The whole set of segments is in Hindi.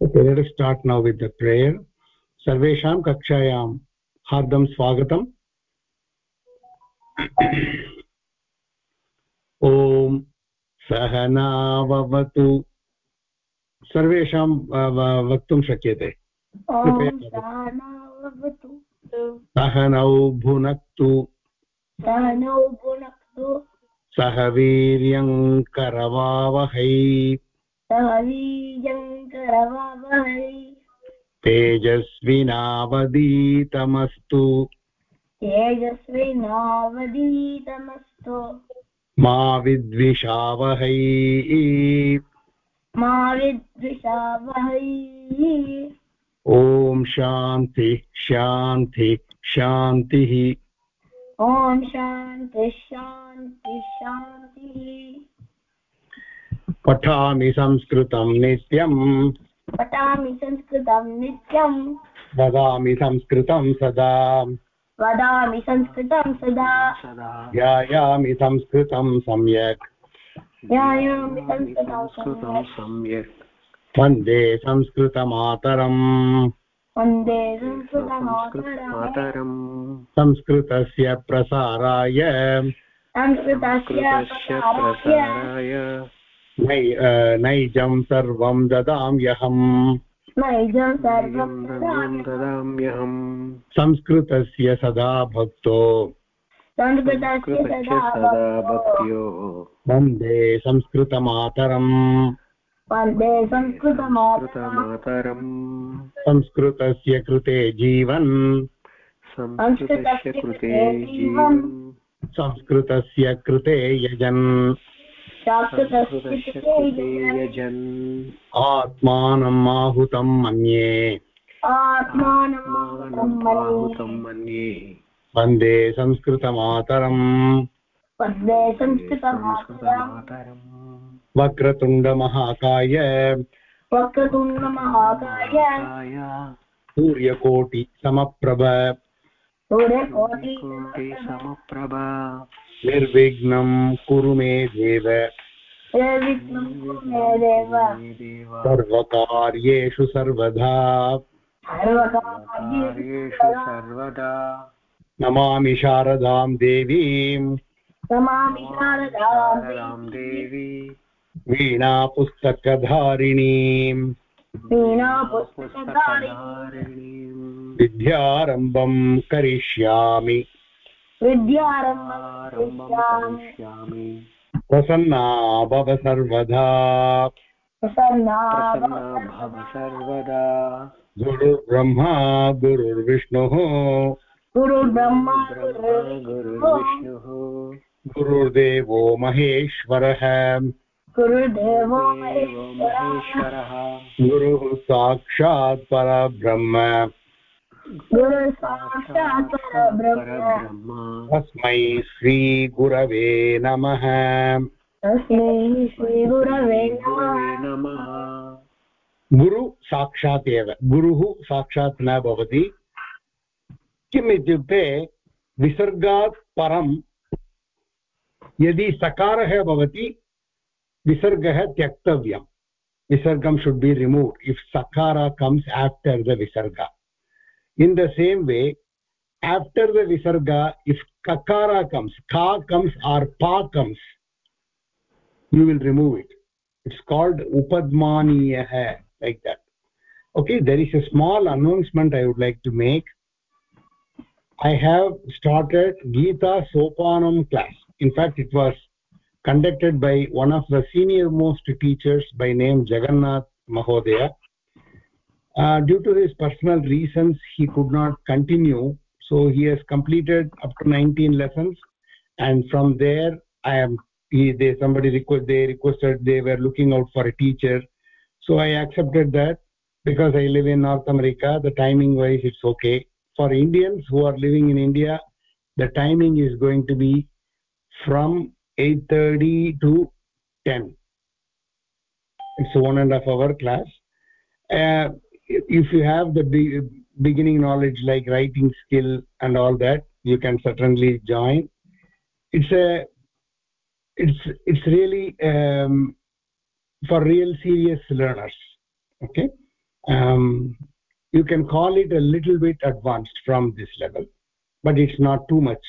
okay let us start now with the prayer. सर्वेषां कक्षायां हार्दं स्वागतम् ॐ सहनावतु सर्वेषां वक्तुं शक्यते सहनौ भुनक्तु सहनौ भुनक्तु सह वीर्यं करवावहै सह वीर्यं करवावहै तेजस्विनावदीतमस्तु तेजस्विनावदीतमस्तु मा विद्विषावहै। मा विद्विषावहै। ॐ शान्ति शान्ति शान्तिः। ॐ शान्ति शान्ति शान्तिः। पठामि संस्कृतं नित्यम्। पठामि संस्कृतं नित्यम्। वदामि संस्कृतं सदा। वदामि संस्कृतं सदा। ध्यायामि संस्कृतं सम्यक्। ध्यायामि संस्कृतं सम्यक्। वंदे संस्कृतमातरम्। वंदे संस्कृतमातरम्। मातरम् संस्कृतस्य प्रसाराय। संस्कृतस्य प्रसाराय। नै नैजं सर्वं ददाम्यहम् नैजं सर्वं ददाम्यहम् संस्कृतस्य सदा भक्तो। संस्कृतस्य कृतस्य सदा सदा भक्तो। भक्त्यो। वंदे संस्कृतमातरम्। वंदे संस्कृतमातरम्। संस्कृतस्य कृते जीवन्। संस्कृतस्य कृते जीवन्। संस्कृतस्य कृते यजन् संस्कृतस्य कृते यजन्। आत्मानम् आहुतं मन्ये आत्मानमाहुतं आहुतं मन्ये वंदे संस्कृतमातरम्। वंदे संस्कृतमातरम्। वक्रतुण्डमहाकाय। वक्रतुण्डमहाकाय। सूर्यकोटि कोटि समप्रभा निर्विघ्नं कुरु मे देव। देव देव। सर्वकार्येषु सर्वदा। नमामि शारदां देवीम् नमामि शारदां शारदां देवी। वीणापुस्तकधारिणीम् वीणा पुस्तकधारिणी पुस्तकधारिणीम् विद्यारम्भं करिष्यामि। विद्यारम्भं आरम्भं करिष्यामि करिष्यामि प्रसन्ना भव सर्वदा प्रसन्ना भव सर्वदा गुरुर्ब्रह्मा गुरुर्विष्णुः। गुरुर्ब्रह्मा ब्रह्मा गुरुर्विष्णुः। गुरुर्देवो महेश्वरः। गुरुर्देवो महेश्वरः। महेश्वरः। गुरुः साक्षात् परब्रह्म गुरुः साक्षात् परब्रह्म परब्रह्म तस्मै श्रीगुरवे नमः। तस्मै श्रीगुरवे नमः। नमः गुरु साक्षात् एव। गुरुः साक्षात् न भवति। किम् इत्युक्ते विसर्गात् परं यदि सकारः भवति विसर्गः त्यक्तव्यम्। visargam should be removed. If sakara comes after the visarga in the same way after the visarga if kakara comes ka comes or pa comes you will remove it. It's called upadmaniyah like that. Okay there is a small announcement i would like to make. I have started geeta sopanam class. In fact it was conducted by one of the senior most teachers by name jagannath mahodaya uh, due to his personal reasons he could not continue. So he has completed up to 19 lessons. And from there i am he they somebody request they requested they were looking out for a teacher. So i accepted that. Because i live in north america the timing wise it's okay. For indians who are living in india the timing is going to be from 8:30 to 10 it's a one and a half hour class. Uh, if you have the be beginning knowledge like writing skill and all that you can certainly join. It's a it's it's really um, for real serious learners okay? Um, you can call it a little bit advanced from this level but it's not too much.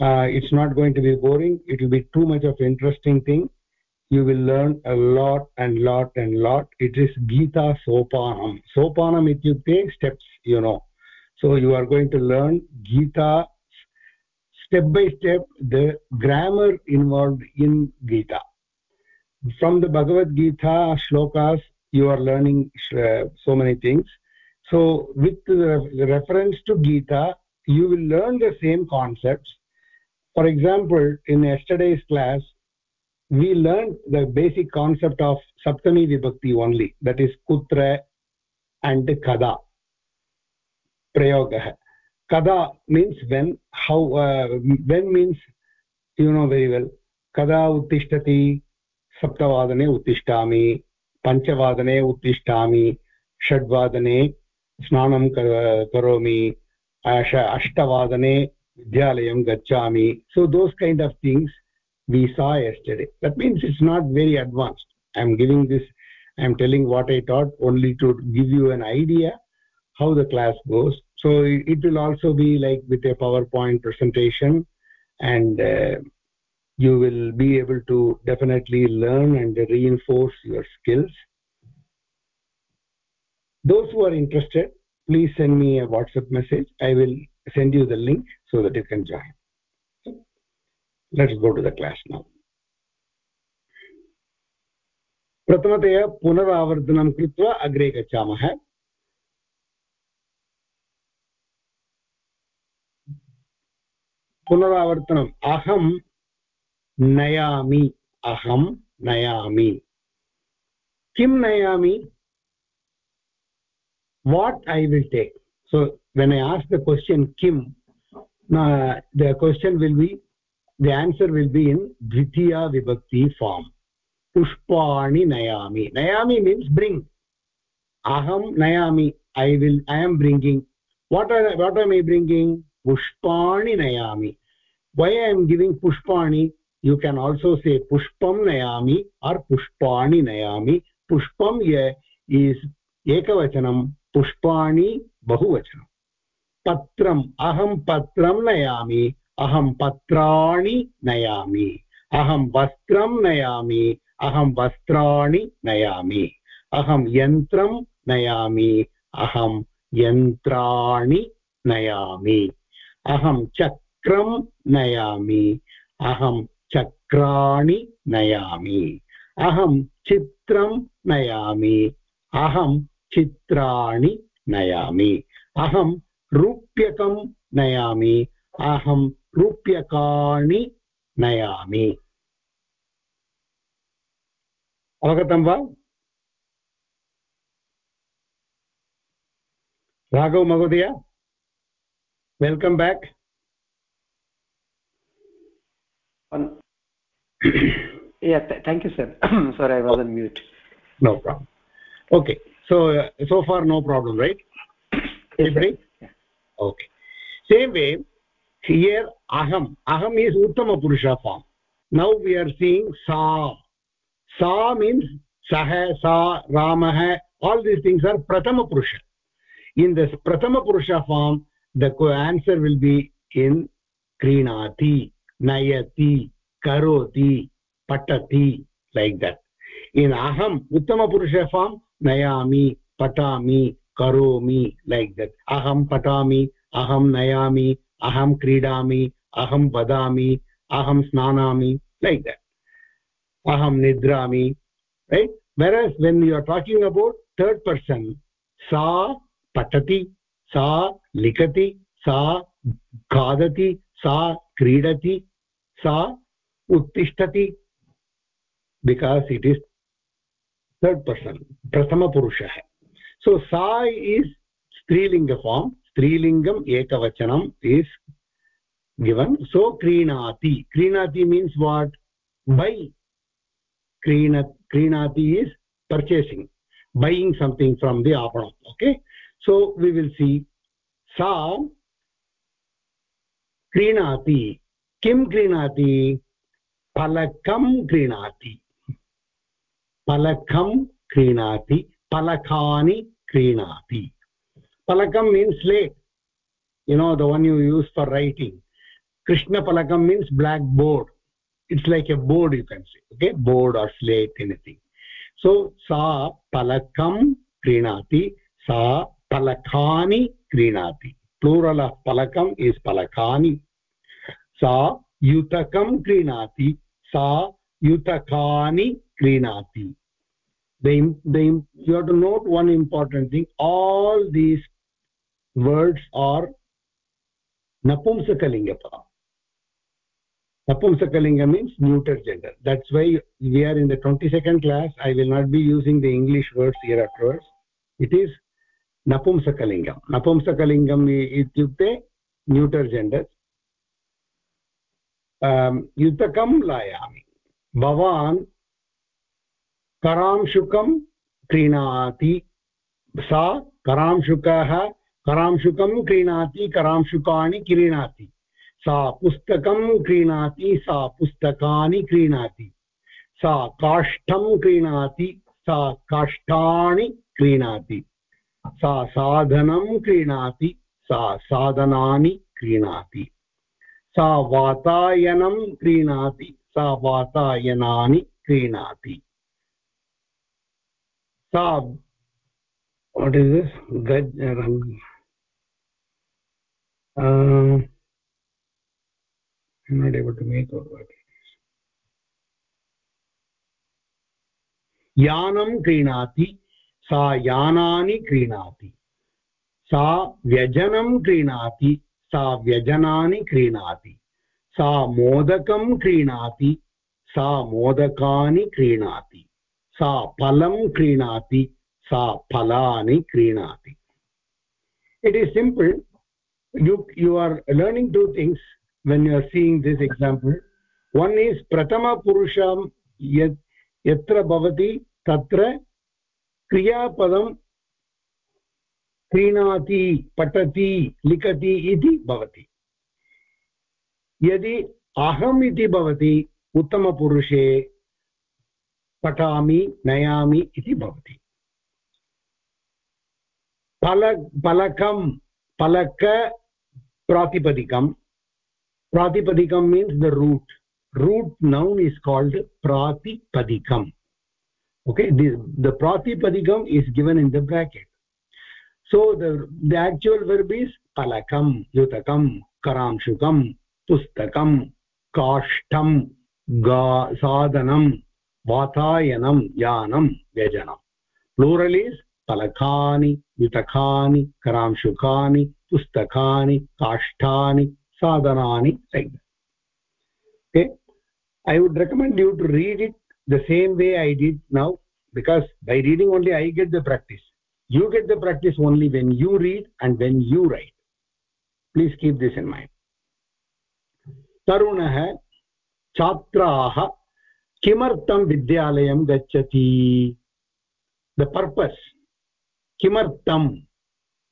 Uh, it's not going to be boring. It will be too much of interesting thing you will learn a lot and lot and lot. It is gita sopanam. Sopanam ityukte steps you know. So you are going to learn gita step by step the grammar involved in gita. From the bhagavad gita shlokas you are learning uh, so many things. So with the reference to gita you will learn the same concepts. For example in yesterday's class we learned the basic concept of saptami vibhakti only that is kutra and kada prayogah kada means when how uh, when means you know very well kada uttishtati सप्तवादने उत्तिष्ठामि पञ्चवादने उत्तिष्ठामि षड्वादने स्नानं करोमि अष्टवादने विद्यालयं गच्छामि so those kind of things we saw yesterday. That means it's not very advanced. I'm giving this i'm telling what i taught only to give you an idea how the class goes. So it will also be like with a powerpoint presentation and uh, you will be able to definitely learn and reinforce your skills. Those who are interested please send me a whatsapp message. I will send you the link so that you can join let's go to the class now प्रथमतया पुनरावर्तनं कृत्वा अग्रे गच्छामः पुनरावर्तनम् अहं नयामि अहं नयामि किं नयामि i will take so when i ask the question kim uh, the question will be the answer will be in dvitiya vibhakti form pushpani nayami nayami means bring aham nayami i will i am bringing what are what am i bringing pushpani nayami why i am giving pushpani you can also say pushpam nayami or pushpani nayami pushpam ye is ekavachanam pushpani bahuvachanam patram aham patram nayami अहं पत्राणि नयामि अहं वस्त्रं नयामि अहं वस्त्राणि नयामि अहं यन्त्रं नयामि अहं यन्त्राणि नयामि अहं चक्रं नयामि अहं चक्राणि नयामि अहं चित्रं नयामि अहं चित्राणि नयामि अहं रूप्यकं नयामि अहं रूप्यकाणि नयामि। अवगतं वा? राघव महोदय welcome back thank you sir sir I was mute no problem okay so so far no problem right okay same way here aham aham is uttama purusha form now we are seeing sa sa means sah sa ramah all these things are prathama purusha in this prathama purusha form the answer will be in krinati nayati karoti patati like that in aham uttama purusha form nayami patami karomi like that aham patami aham nayami अहम क्रीड़ा अहम वदामि अहम स्ना लैक् देट् अहं निद्रामि right whereas when you are talking about third person सा पठति, सा लिखति, सा खादती, सा क्रीडति, सा उत्तिष्ठति because it is third person प्रथमपुरुषः. So सा इस् स्त्रीलिङ्गफार्म् स्त्रीलिङ्गम् एकवचनं इस् गिवन् सो क्रीणाति. क्रीणाति मीन्स् वाट् बै क्रीण, क्रीणाति is purchasing buying something from the आपणम् ओके सो वि विल् सी सा क्रीणाति. किं क्रीणाति? फलकं क्रीणाति. फलकं क्रीणाति. फलकानि क्रीणाति. Palakam means slate you know the one you use for writing. Krishna palakam means blackboard. It's like a board you can say. Okay? Board or slate anything. So sa palakam krinati sa palakani krinati. Plural of palakam is palakani sa yutakam krinati sa yutakani krinati. The the you have to note one important thing. All these words are napumsakalinga napumsakalinga means neuter gender that's why we are in the 22nd class i will not be using the english words here afterwards it is napumsakalingam napumsakalingam ityukte neuter gender um yutakam layami भवान् करांशुकं क्रीणाति सा करांशुकः करांशुकं क्रीणाति करांशुकानि क्रीणाति सा पुस्तकं क्रीणाति सा पुस्तकानि क्रीणाति सा काष्ठं क्रीणाति सा काष्ठानि क्रीणाति सा साधनं क्रीणाति सा साधनानि क्रीणाति सा वातायनं क्रीणाति सा वातायनानि क्रीणाति सा uh, i'm not able to make out what यानं क्रीणाति सा यानानि क्रीणाति सा व्यजनं क्रीणाति सा व्यजनानि क्रीणाति सा मोदकं क्रीणाति सा मोदकानि क्रीणाति सा फलं क्रीणाति सा फलानि क्रीणाति it is simple. You you are learning two things when you are seeing this example one is pratama purusham yat yatra bhavati tatra kriyapadam क्रीणाति पठति लिखति इति भवति यदि अहम् इति भवति उत्तमपुरुषे पठामि नयामि इति भवति फल फलकं फलक pratipadikam. Pratipadikam means the root. Root noun is called pratipadikam. Okay the, the pratipadikam is given in the bracket. So the, the actual verb is palakam yutakam karamshukam pustakam kashtam ga sadhanam vatayanam yanam vyajanam plural is palakani yutakani karamshukani पुस्तकानि, काष्ठानि, साधनानि said okay I would recommend you to read it the same way I did now because by reading only I get the practice you get the practice only when you read and when you write please keep this in mind तरुणः छात्राः किमर्थं विद्यालयं गच्छति द पर्पस् किमर्थं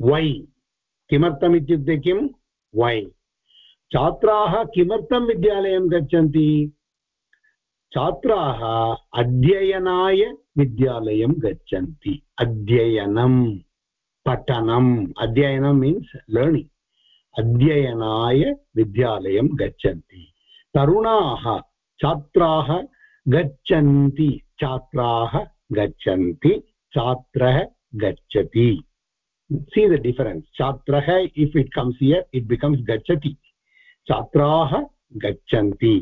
वै किमर्थम् इत्युक्ते किं? वै छात्राः किमर्थं विद्यालयं गच्छन्ति? छात्राः अध्ययनाय विद्यालयं गच्छन्ति। अध्ययनं पठनम्। अध्ययनं मीन्स् लर्निङ्ग् अध्ययनाय विद्यालयं गच्छन्ति। तरुणाः छात्राः गच्छन्ति। छात्राः गच्छन्ति। छात्रः गच्छति। See the difference. छात्रः if it comes here, it becomes गच्छति छात्राः गच्छन्ति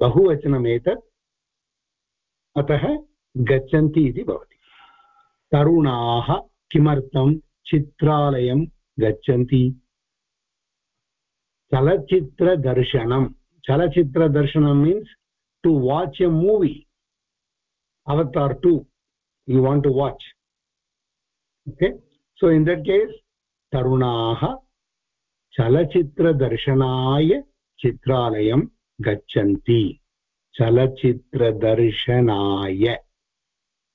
बहुवचनम् एतत् अतः गच्छन्ति इति भवति तरुणाः किमर्थं चित्रालयं गच्छन्ति चलच्चित्रदर्शनं चलच्चित्रदर्शनं means to watch a movie. Avatar 2 you want to watch. Okay? So in that case तरुणाः चलचित्रदर्शनाय चित्रालयं गच्छन्ति चलचित्रदर्शनाय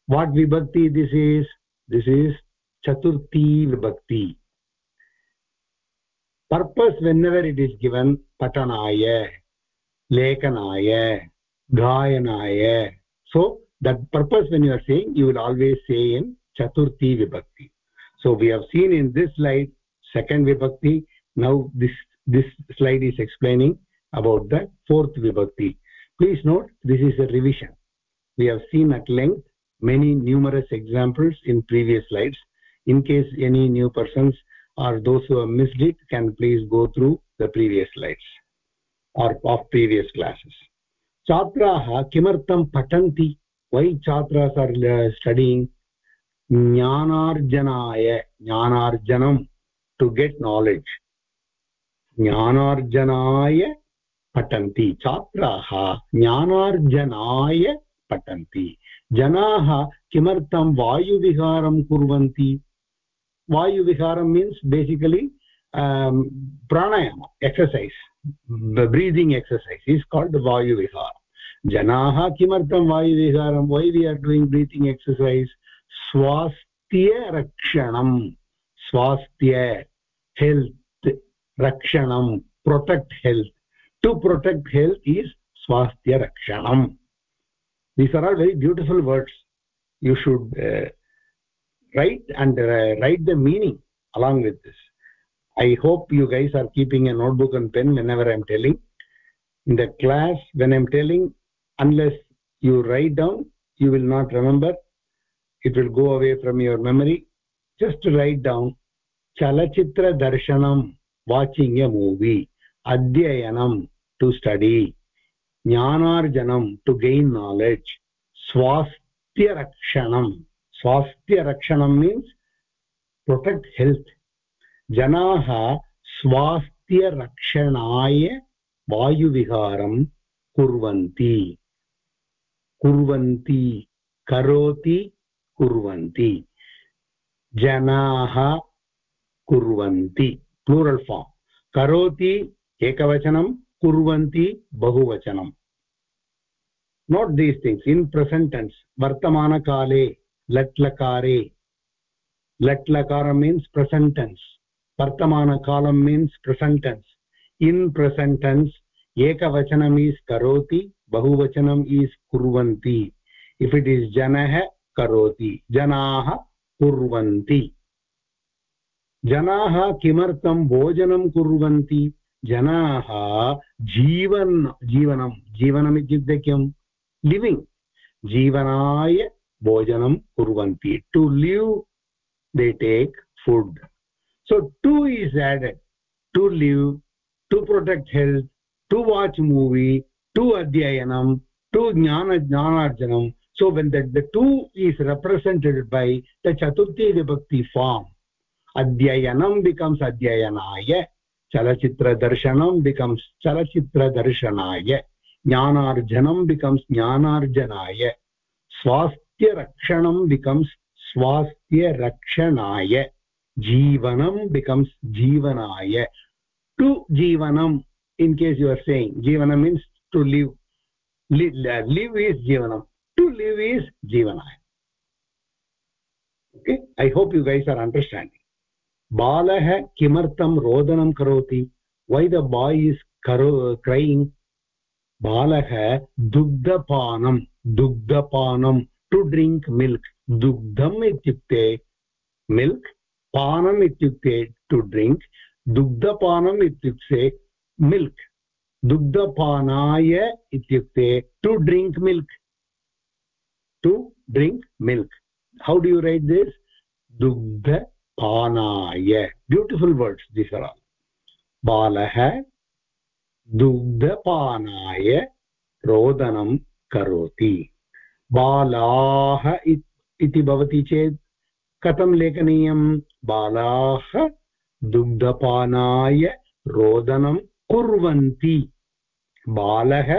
वाट् विभक्ति दिस् इस् दिस् इस् चतुर्थी विभक्ति purpose whenever it is given पठनाय लेखनाय गायनाय so that purpose when you are saying you will always say in चतुर्थी विभक्ति so we have seen in this slide second vibhakti now this this slide is explaining about the fourth vibhakti please note this is a revision we have seen at length many numerous examples in previous slides in case any new persons or those who have missed it can please go through the previous slides or of previous classes छात्राः किमर्थं पठन्ति why chhatras are uh, Studying jnanarjanaya to to get ज्ञानार्जनाय पठन्ति छात्राः ज्ञानार्जनाय पठन्ति जनाः किमर्थं वायुविहारं कुर्वन्ति वायुविहारं means basically pranayama exercise breathing exercise is called वायुविहार जनाः किमर्थं वायुविहारं why we are doing breathing exercise स्वास्थ्यरक्षणं स्वास्थ्य हेल्त् रक्षणं protect health to protect health is swasthya rakshanam these are all very beautiful words you should uh, write and uh, write the meaning along with this i hope you guys are keeping a notebook and pen whenever i'm telling in the class when i'm telling unless you write down you will not remember It will go away from your memory just write down chalachitra darshanam watching a movie adhyayanam to study jnanarjanam to gain knowledge swasthya rakshanam swasthya rakshanam means protect health janaah swasthya rakshanaaya वायुविहारं कुर्वन्ति कुर्वन्ति करोति कुर्वन्ति। जनाः कुर्वन्ति। प्लूरल् फार्म् करोति एकवचनं, कुर्वन्ति बहुवचनं। Note these things in present tense वर्तमानकाले, लट्लकारे। लट्लकार means present tense वर्तमानकालं means present tense in present tense एकवचनम् is करोति, बहुवचनम् ईस् कुर्वन्ति। इफ् इट् इस् जनः करोति। जनाः कुर्वन्ति। जनाः किमर्थं भोजनं कुर्वन्ति? जनाः जीवन्, जीवनं, जीवनमित्युक्ते किं? लिविङ्ग् जीवनाय भोजनं कुर्वन्ति। To live they take food so to is added to live to protect health to watch movie to अध्ययनं टु ज्ञान ज्ञानार्जनं so when the, the two is represented by the chaturthi vibhakti form adhyayanam becomes adhyayanaya chalachitra darshanam becomes chalachitra darshanaya jnanarjanam becomes swasthya rakshanam becomes rakshanaya jeevanam becomes jeevanaya. To jivanam in case you are saying jeevanam means to live. Live, uh, live is jeevanam to live is jeevanaya okay i hope you guys are understanding balah kimartam rodanam karoti why the boy is crying balah dugdapanam dugdapanam to drink milk dugdham ityukte milk पानम् इत्युक्ते टु ड्रिङ्क् दुग्धपानम् इत्युक्ते मिल्क् दुग्धपानाय इत्युक्ते to drink milk to drink milk how do you write this दुग्धपानाय beautiful words this are all बालः दुग्धपानाय रोदनं करोति बालाः इति भवति चेत् कथं लेखनीयं बालाः दुग्धपानाय रोदनं कुर्वन्ति बालः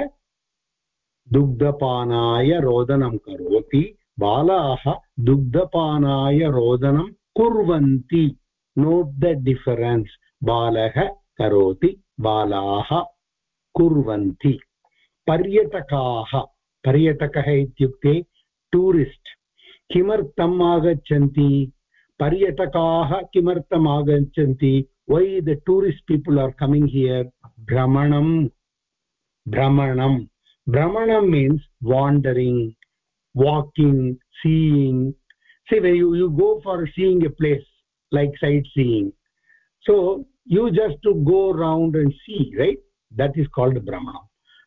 दुग्धपानाय रोदनं करोति। बालाः दुग्धपानाय रोदनं कुर्वन्ति। नोट् द डिफरेन्स् बालः करोति, बालाः कुर्वन्ति। पर्यटकाः, पर्यटकः इत्युक्ते टूरिस्ट् किमर्थम् आगच्छन्ति? पर्यटकाः किमर्थम् आगच्छन्ति? Why the tourist people are coming here भ्रमणं भ्रमणं brahmanam means wandering walking seeing. See when you, you go for seeing a place like sightseeing so you just to go around and see right? That is called brahmanam.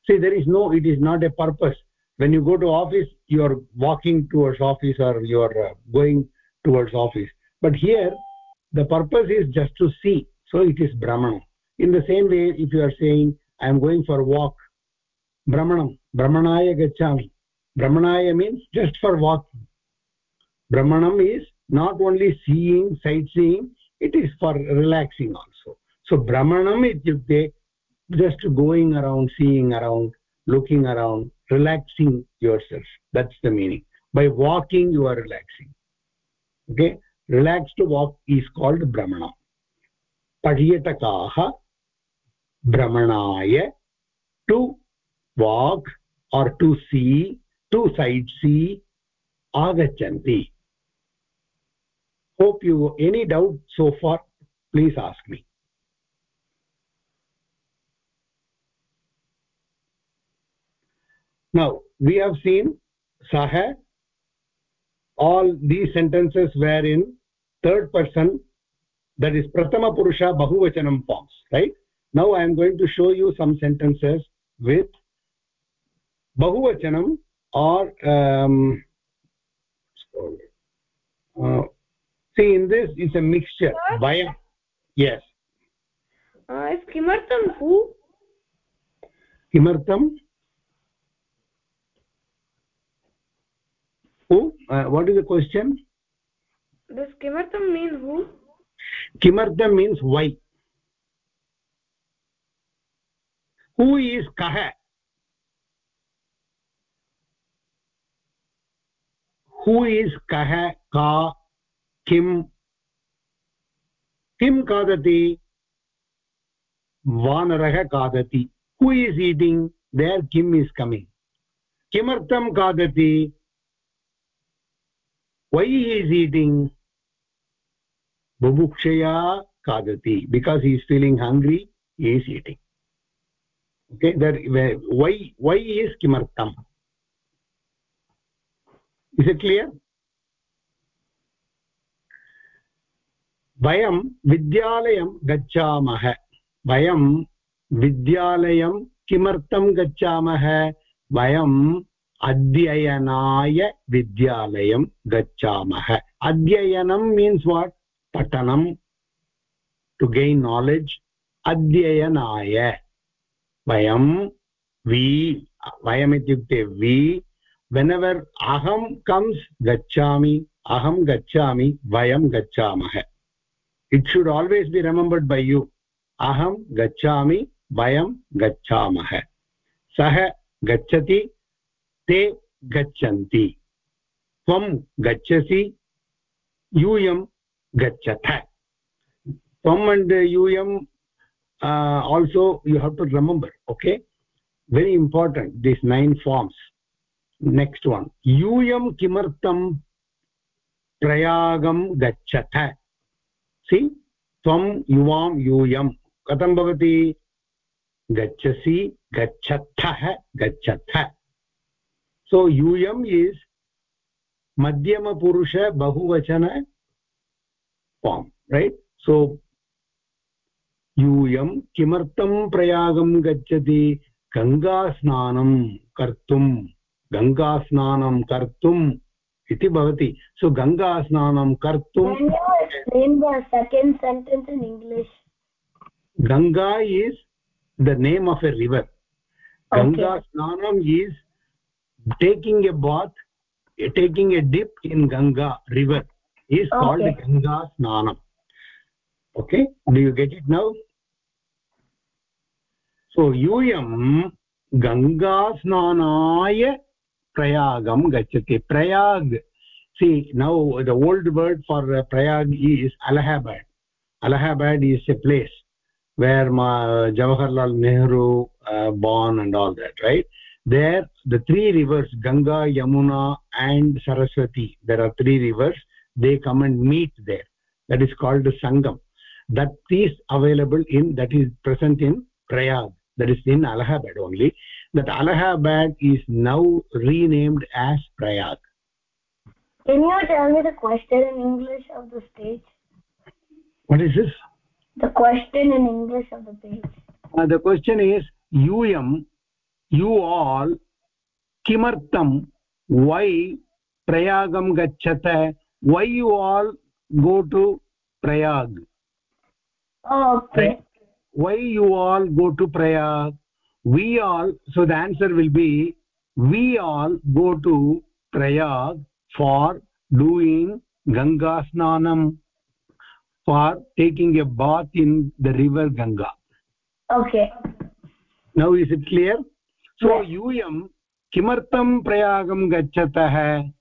See there is no it is not a purpose. When you go to office you are walking towards office or you are uh, going towards office. But here the purpose is just to see. So it is brahmanam. In the same way if you are saying i am going for a walk भ्रमणं भ्रमणाय गच्छामि भ्रमणाय means just for walking भ्रमणम् is not only seeing sightseeing it is for relaxing also so भ्रमणम् इत्युक्ते just going around seeing around looking around relaxing yourself that's the meaning by walking you are relaxing okay relaxed walk is called भ्रमणम् पर्यटकाः भ्रमणाय to walk or to see to sight see agachanti hope you any doubt so far please ask me. Now we have seen sah all these sentences were in third person that is prathama purusha bahuvachanam forms right? Now i am going to show you some sentences with बहुवचनम् are see in this is a mixture वयं यस् किमर्थं किमर्थम् वाट् इस् अ क्वश्चन् किमर्थं मीन् हू किमर्थं मीन्स् वै हू इस् कः who is kah ka kim किं खादति वानरः खादति हू इस् ईटिङ्ग् देर् किम् इस् कमिङ्ग् किमर्थं खादति why he is eating bubukshaya kadati because he is feeling hungry he is eating okay that why why is kimartam is it clear? वयं विद्यालयं गच्छामः वयं विद्यालयं किमर्थं गच्छामः वयं अध्ययनाय विद्यालयं गच्छामः अध्ययनं मीन्स् वाट् पठनं टु गेन् नालेज् अध्ययनाय वयं वि वयम् इत्युक्ते वि वेनेवर् अहं कम्स् गच्छामि अहं गच्छामि वयं गच्छामः it should always be remembered by you अहं गच्छामि वयं गच्छामः सः गच्छति ते गच्छन्ति त्वं गच्छसि यूयं गच्छथ त्वम् अण्ड् यूयं also you have to remember okay very important this nine forms next one यूयं किमर्थं प्रयागं गच्छथ सि त्वं युवां यूयं कथं भवति गच्छसि गच्छथः गच्छथ yum is madhyama purusha bahuvachana form, right? So यूयं किमर्थं प्रयागं गच्छति गङ्गास्नानं कर्तुं गङ्गास्नानं कर्तुम् इति भवति। सो गङ्गास्नानं कर्तुं Ganga is the name of a river गङ्गास्नानम् is taking a bath taking a dip in Ganga river is called गङ्गास्नानम् okay do you get it now so यूयं गङ्गास्नानाय prayagam gachati prayag see now the old word for uh, prayag is allahabad. Allahabad is a place where Ma, jawaharlal nehru uh, born and all that right? There the three rivers ganga yamuna and saraswati there are three rivers. They come and meet there. That is called the sangam. That is available in that is present in prayag. That is in allahabad only that allahabad is now renamed as prayag can you tell me the question in english of the stage what is this? The question in english of the page uh, the question is yum you all kimartam why prayagam gacchata? Why you all go to prayag oh, okay. Why you all go to prayag we all so the answer will be we all go to prayag for doing ganga snanam for taking a bath in the river ganga okay now is it clear so yes. yum kimartam prayagam gachatah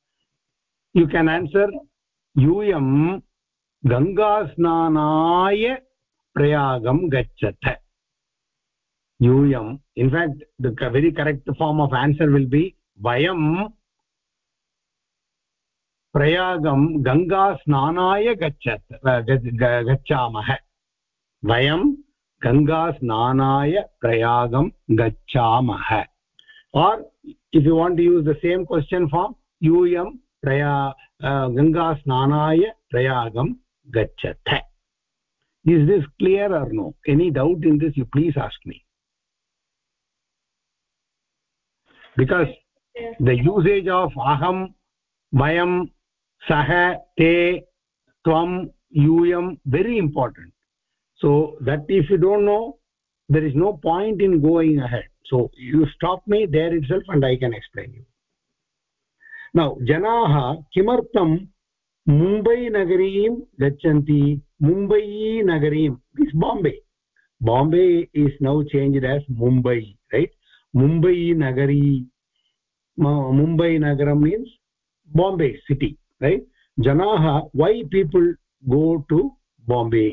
you can answer yum ganga snanaya prayagam in fact the very correct form of answer will be vayam प्रयागं गङ्गास्नानाय गच्छत् गच्छामः वयं गङ्गास्नानाय प्रयागं गच्छामः if you want to use the same question form यूयं प्रया गङ्गास्नानाय प्रयागं गच्छथ is this clear or no any doubt in this you please ask me because the usage of aham vayam sah te tvam yum very important so that if you don't know there is no point in going ahead so you stop me there itself and i can explain you now janaah kimartam mumbai nagarim gachanti mumbai nagarim is bombay bombay is now changed as mumbai right mumbai nagari mumbai nagaram means bombay city right janaah why people go to bombay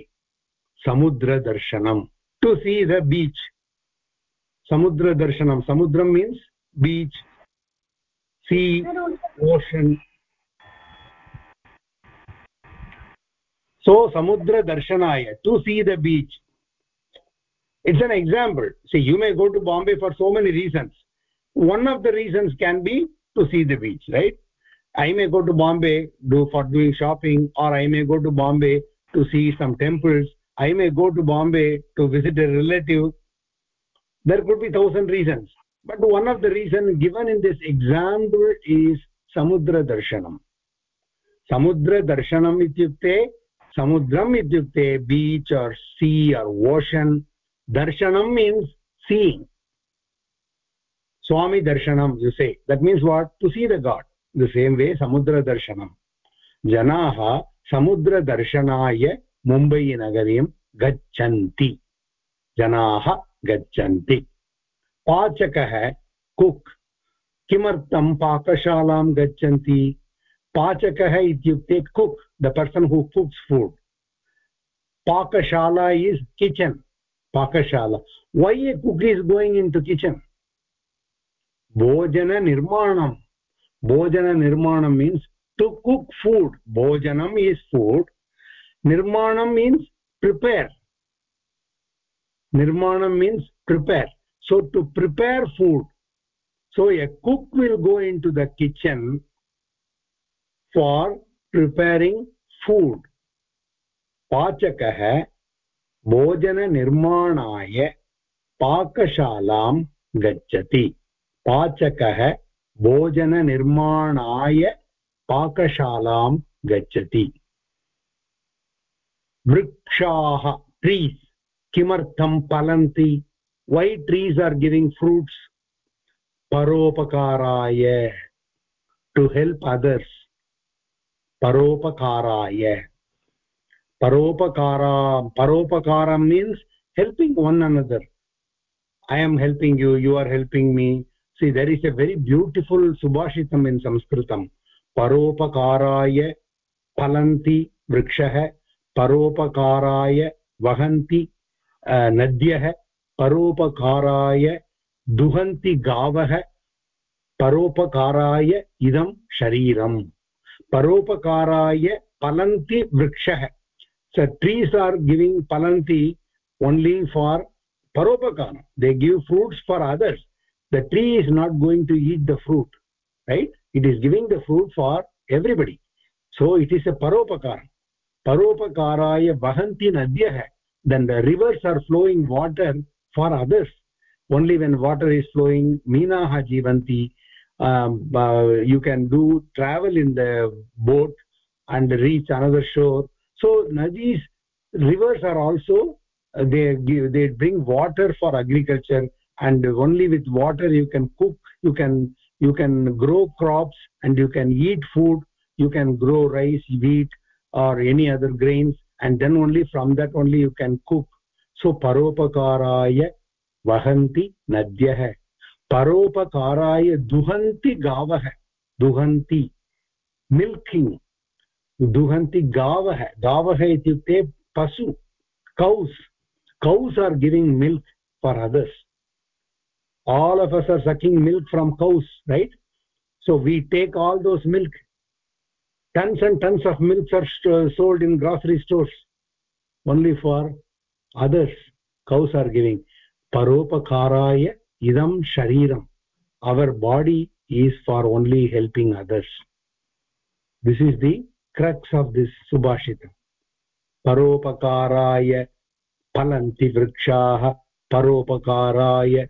samudra darshanam to see the beach samudra darshanam samudram means beach sea ocean so samudra darshanaya to see the beach it's an example. See you may go to bombay for so many reasons. One of the reasons can be to see the beach right? I may go to bombay do for doing shopping or i may go to bombay to see some temples. I may go to bombay to visit a relative. There could be thousand reasons. But one of the reason given in this example is samudra darshanam. Samudra darshanam ityukte samudram ityukte beach or sea or ocean darshanam means seeing swami darshanam you say that means what to see the god the same way samudra darshanam janaah samudra darshanaya mumbai nagarim gachanti janaah gachanti पाचकः कुक् किमर्थं पाकशालां गच्छन्ति पाचकः इत्युक्ते cook the person who cooks food पाकशाला इस् किचन् पाकशाला why a cook is going in to kitchen भोजननिर्माणं भोजननिर्माणं मीन्स् टु कुक् फुड् भोजनम् इस् फुड् निर्माणं मीन्स् प्रिपेर् निर्माणं means prepare so, to prepare food. So, a cook will go into the kitchen for preparing food. पाचकः भोजननिर्माणाय पाकशालां गच्छति। पाचकः भोजननिर्माणाय पाकशालां गच्छति। वृक्षाः ट्रीस् किमर्थं फलन्ति? Why trees are giving fruits परोपकाराय to help others परोपकाराय। Paropakara paropakara means helping one another i am helping you you are helping me see there is a very beautiful subhashitam in sanskritam paropakaraaya phalanti vrikshah paropakaraaya vahanti uh, nadyah परोपकाराय दुहन्ति गावः परोपकाराय इदं शरीरम् परोपकाराय पलन्ति वृक्षः so trees are giving palanti only for paropakara they give fruits for others. The tree is not going to eat the fruit right? It is giving the fruit for everybody. So it is a paropakara paropakaraaya vahanti nadyah then the rivers are flowing water for others. Only when water is flowing meenaha jivanti um, uh, you can do travel in the boat and reach another shore so nadis rivers are also uh, they give they bring water for agriculture and only with water you can cook you can you can grow crops and you can eat food you can grow rice wheat or any other grains and then only from that only you can cook so paropakaraya vahanti nadyah paropakaraya duhanti gavah duhanti milking duhanti gavah gavah ityukte pasu cows cows are giving milk for others all of us are sucking milk from cows right so we take all those milk tons and tons of milk are sold in grocery stores only for others cows are giving paropakaraya idam shariram our body is for only helping others this is the crux of this subhashita paropakaraya palanti vrikshaah paropakaraya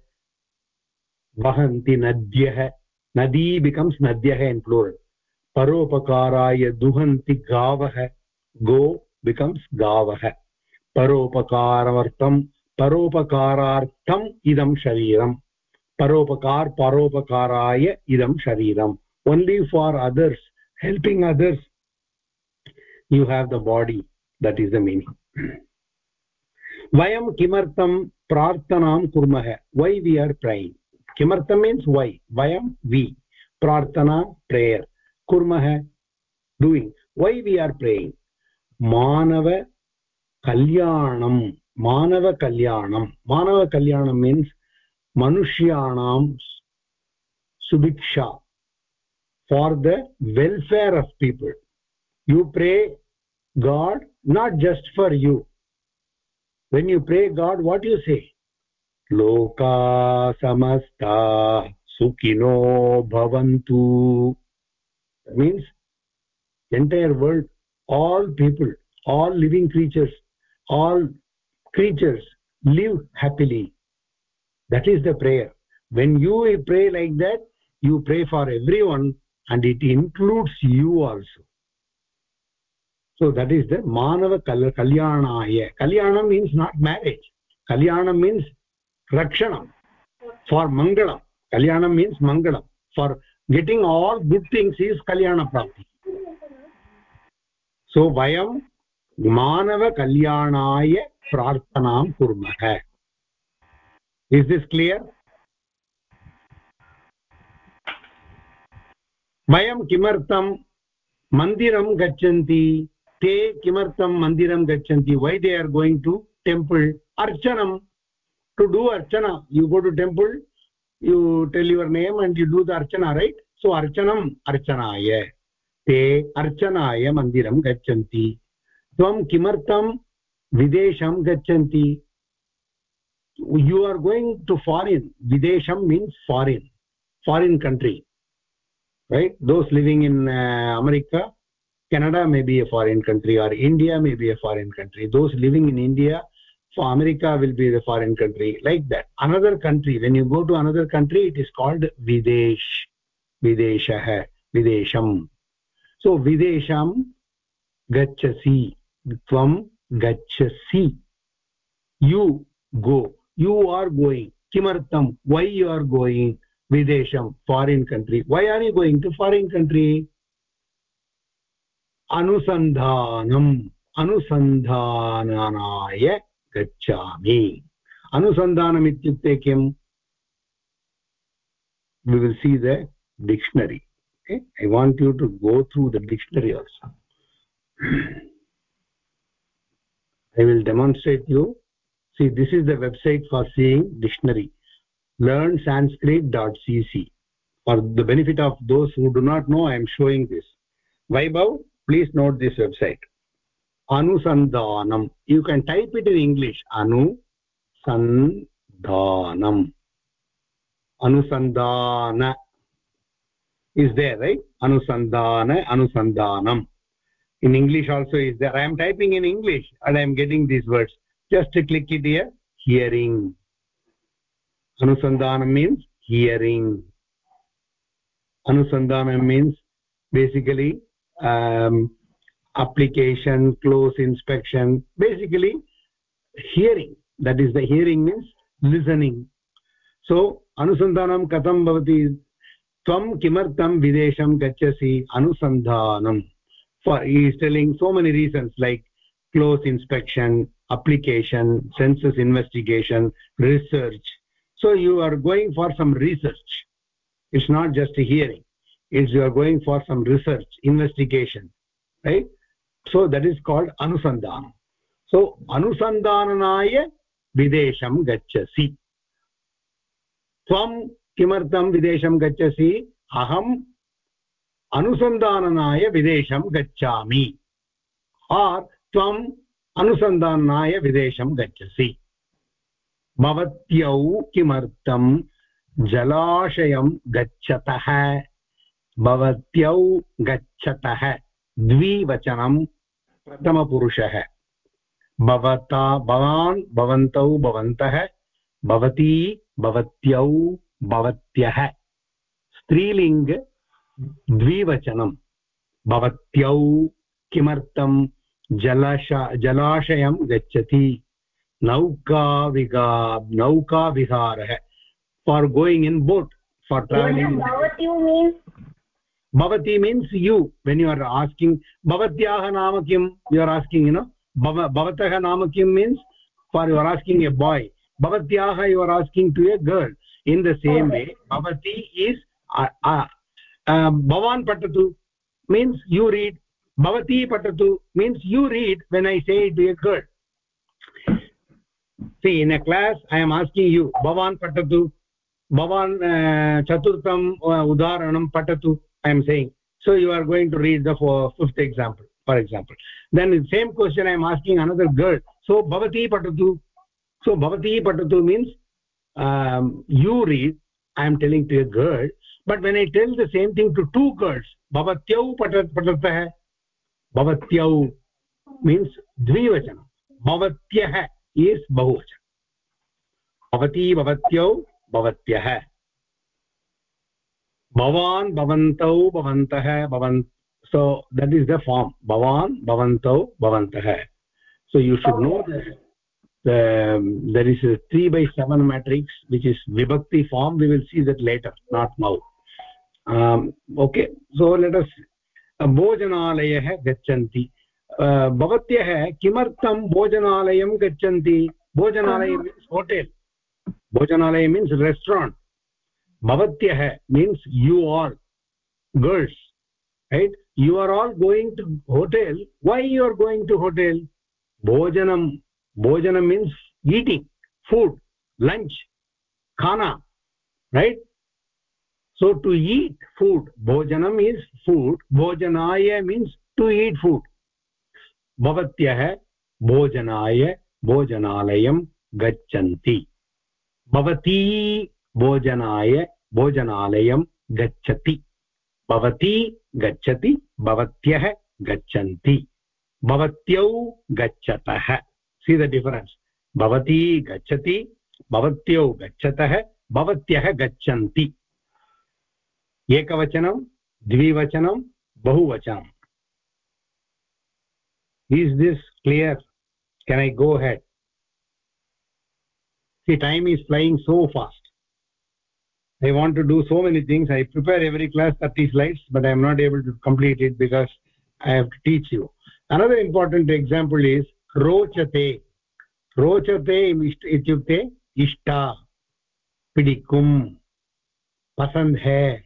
vahanti nadyah nadi becomes nadyah in plural paropakaraaya duhanti gavah go becomes gavah paropakaravartam परोपकारार्थम् इदं शरीरम् परोपकार परोपकाराय इदं शरीरम् only for others helping others body that is the meaning vayam kimartam prarthanam kurmah why we are praying kimartam means why vayam we prarthana prayer kurmah doing why we are praying manava kalyanam manava kalyanam manava kalyanam means manushyanam subiksha for the welfare of people you pray god not just for you. When you pray god what you say? Loka samasta sukino bhavantu. That means entire world all people all living creatures all creatures live happily. That is the prayer. When you pray like that you pray for everyone and it includes you also. So that is the manava kalyanaya kalyanam means not marriage kalyanam means rakshanam for mangalam kalyanam means mangalam for getting all good things is kalyana prapti so vayam manava kalyanaya prarthanam kurmah is this clear वयं किमर्थं मन्दिरं गच्छन्ति ते किमर्थं मन्दिरं गच्छन्ति? Why they are going to temple अर्चनं. To do archana. You go to temple you tell your name and you do the archana right so अर्चनम् अर्चनाय. ते अर्चनाय मन्दिरं गच्छन्ति. त्वं किमर्थं विदेशं गच्छन्ति? You are going to foreign विदेशं means foreign foreign country right those living in America canada may be a foreign country or india may be a foreign country. Those living in india for america will be the foreign country like that. Another country when you go to another country it is called videsh videshah videsham. So videsham gachasi tvam gachasi. You go you are going kimartam why you are going? Videsham foreign country. Why are you going to foreign country अनुसन्धानम्, अनुसन्धानाय गच्छामि। अनुसन्धानम् इत्युक्ते किम्? We will see the dictionary I want you to go through the dictionary also I will demonstrate you see this is the website for seeing dictionary learn Sanskrit dot C C for the benefit of those who do not know I am showing this Vaibhav please note this website. Anusandhanam you can type it in english. Anu anusandhanam anusandhana is there right? Anusandhana anusandhanam in english also is there. I am typing in english and i am getting these words. Just to click it here. Hearing. Anusandhanam means hearing. Anusandhanam means basically um, application close inspection basically hearing. That is the hearing means listening. So anusandhanam katham bhavati tvam kimartam videsham gacchasi anusandhanam. For he is telling so many reasons like close inspection application census investigation research. So you are going for some research. It's not just a hearing it's you are going for some research investigation right so that is called anusandhanam so anusandhananaya videsham gacchasi त्वं किमर्थं विदेशं गच्छसि अहम् अनुसन्धानाय विदेशं गच्छामि आर् त्वम् अनुसन्धानाय विदेशं गच्छसि भवत्यौ किमर्थं जलाशयं गच्छतः भवत्यौ गच्छतः द्विवचनं प्रथमपुरुषः। भवता भवान् भवन्तौ भवन्तः भवती भवत्यौ भवत्यः। स्त्रीलिङ्ग द्विवचनं। भवत्यौ किमर्थं जलश जलाशयं गच्छति? नौकाविगा नौकाविहारः। For going in boat for travelling bhavati means you when you are asking bhavatyah naam kim you are asking you know bhavatah naam kim means for you are asking a boy bhavatyah you are asking to a girl in the same way bhavati is uh, uh, uh, bhavan patatu means you read bhavati patatu means you read when i say it to a girl see in a class i am asking you bhavan patatu bhavan uh, chaturtham uh, udaharanam patatu i am saying so you are going to read the four, fifth example for example then the same question i am asking another girl so bhavati patatu so bhavati patatu means um, you read i am telling to a girl but when i tell the same thing to two girls bhavatyau patatah bhavatyau means dvivachanam bhavatyah is bahuvachanam bhavati bhavatyau भवत्यः भवान् भवन्तौ भवन्तः भवन् so that is the form bhavan bhavantau bhavantah so you should know that the, there is a 3 by 7 matrix which is vibhakti form we will see that later not now um, okay so let us भोजनालयः गच्छन्ति भवत्यः किमर्थं भोजनालयं गच्छन्ति भोजनालय means hotel bhojanalaya means restaurant bhavatyah means you all girls right you are all going to hotel why you are going to hotel bhojanam bhojanam means eating food lunch khana right so to eat food bhojanam is food bhojanaya means to eat food bhavatyah bhojanaya bhojanalayam gachanti भवती भोजनाय भोजनालयं गच्छति। भवती गच्छति, भवत्यः गच्छन्ति। भवत्यौ गच्छतः। सी द डिफरेन्स् भवती गच्छति, भवत्यौ गच्छतः, भवत्यः गच्छन्ति। एकवचनं, द्विवचनं बहुवचनम् is this clear? Can i go ahead? See, time is flying so fast. I want to do so many things. I prepare every class 30 slides but i am not able to complete it because i have to teach you. Another important example is rochate. Rochate ishta. Pidikum. Pasand hai.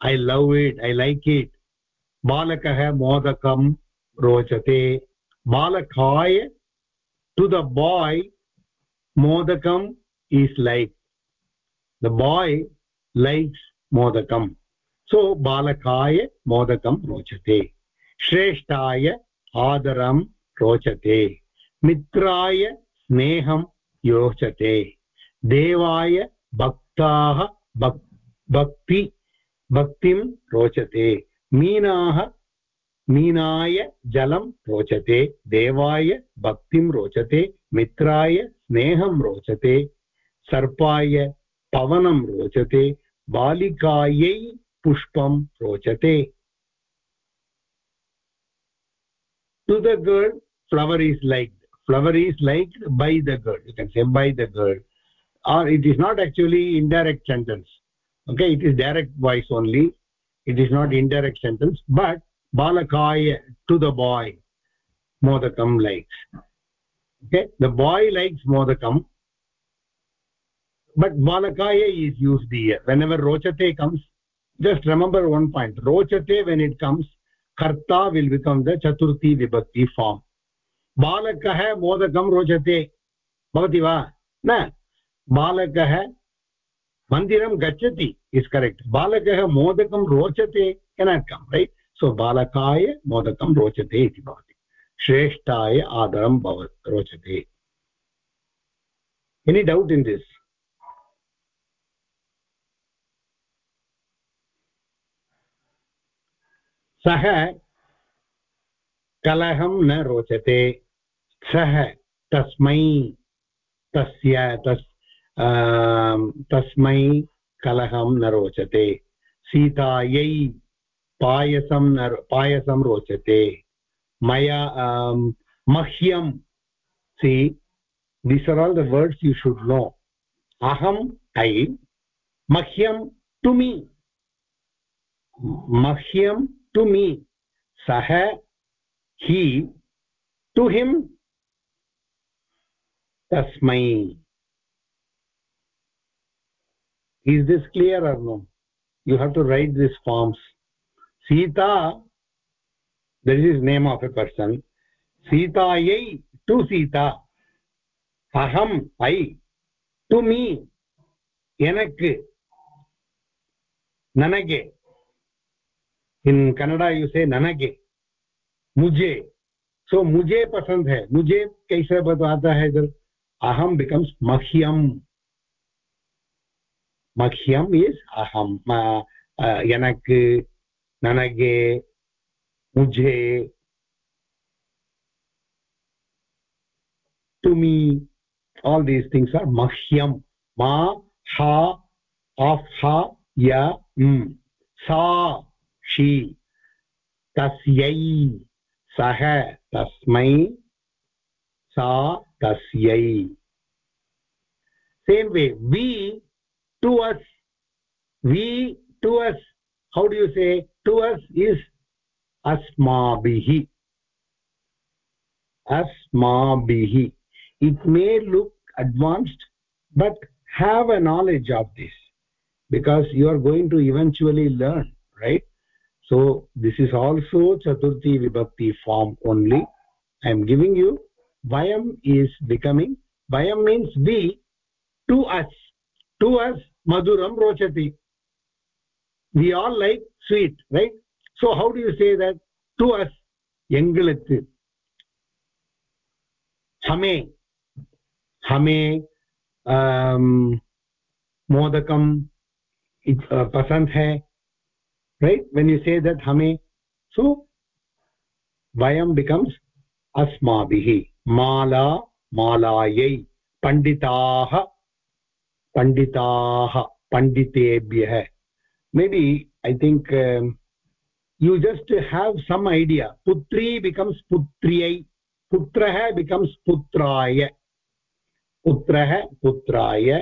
I love it. I like it. Balakah modakam. Rochate. Balakaya to the boy. Modakam is like. The boy likes मोदकम् so बालकाय मोदकं रोचते श्रेष्ठाय आदरं रोचते मित्राय स्नेहं रोचते देवाय भक्ताः भक् भक्ति भक्तिं रोचते मीनाः मीनाय जलं रोचते देवाय भक्तिं रोचते मित्राय स्नेहं रोचते सर्पाय पवनं रोचते बालिकायै पुष्पं रोचते to the girl flower is liked flower is liked by the girl you can say by the girl or it is not actually indirect sentence okay it is direct voice only it is not indirect sentence but balakaya to the boy modakam likes okay the boy likes modakam But balakaya is used here whenever rochate comes just remember one point rochate when it comes karta will become the chaturthi vibhakti form बालकः मोदकं रोचते भवति वा न बालकः मन्दिरं गच्छति इस् करेक्ट् बालकः मोदकं रोचते केनाट् कम् रैट् सो बालकाय मोदकं रोचते इति भवति श्रेष्ठाय आदरं भव रोचते एनि डौट् इन् दिस् सः कलहं न रोचते। सः तस्मै तस्य तस् तस्मै कलहं न रोचते। सीतायै पायसं न पायसं रोचते। मया मह्यं see these are all the words you should know अहम् ऐ मह्यं टु मह्यं to me sah he to him tasmai is this clear or no you have to write these forms sita that is name of a person sita yai to sita aham i to me எனக்கு ನನಗೆ in kannada you say nanage mujhe so mujhe pasand hai mujhe kaisa batata hai idhar aham becomes mahyam mahyam is aham uh, எனக்கு ನನಗೆ ಮುಜೆ to me all these things are mahyam ma ha af ha ya m sa she, तस्यै सः तस्मै, सा, तस्यै। सेम वे वी टू अस् वि टु अस् हौ डु यु से टु अस् इस् अस्माभिः अस्माभिः it may look advanced but have a knowledge of this because you are going to eventually learn right so this is also chaturthi vibhakti form only i am giving you vayam is becoming vayam means we to us to us maduram rochati we all like sweet right so how do you say that to us engalukku hame hame um modakam uh, pasand hai right when you say that hame so vayam becomes asmabhihi mala malayai panditaah panditaah panditebhyah maybe i think um, you just have some idea putri becomes putriyai putrah becomes putraya putrah putraya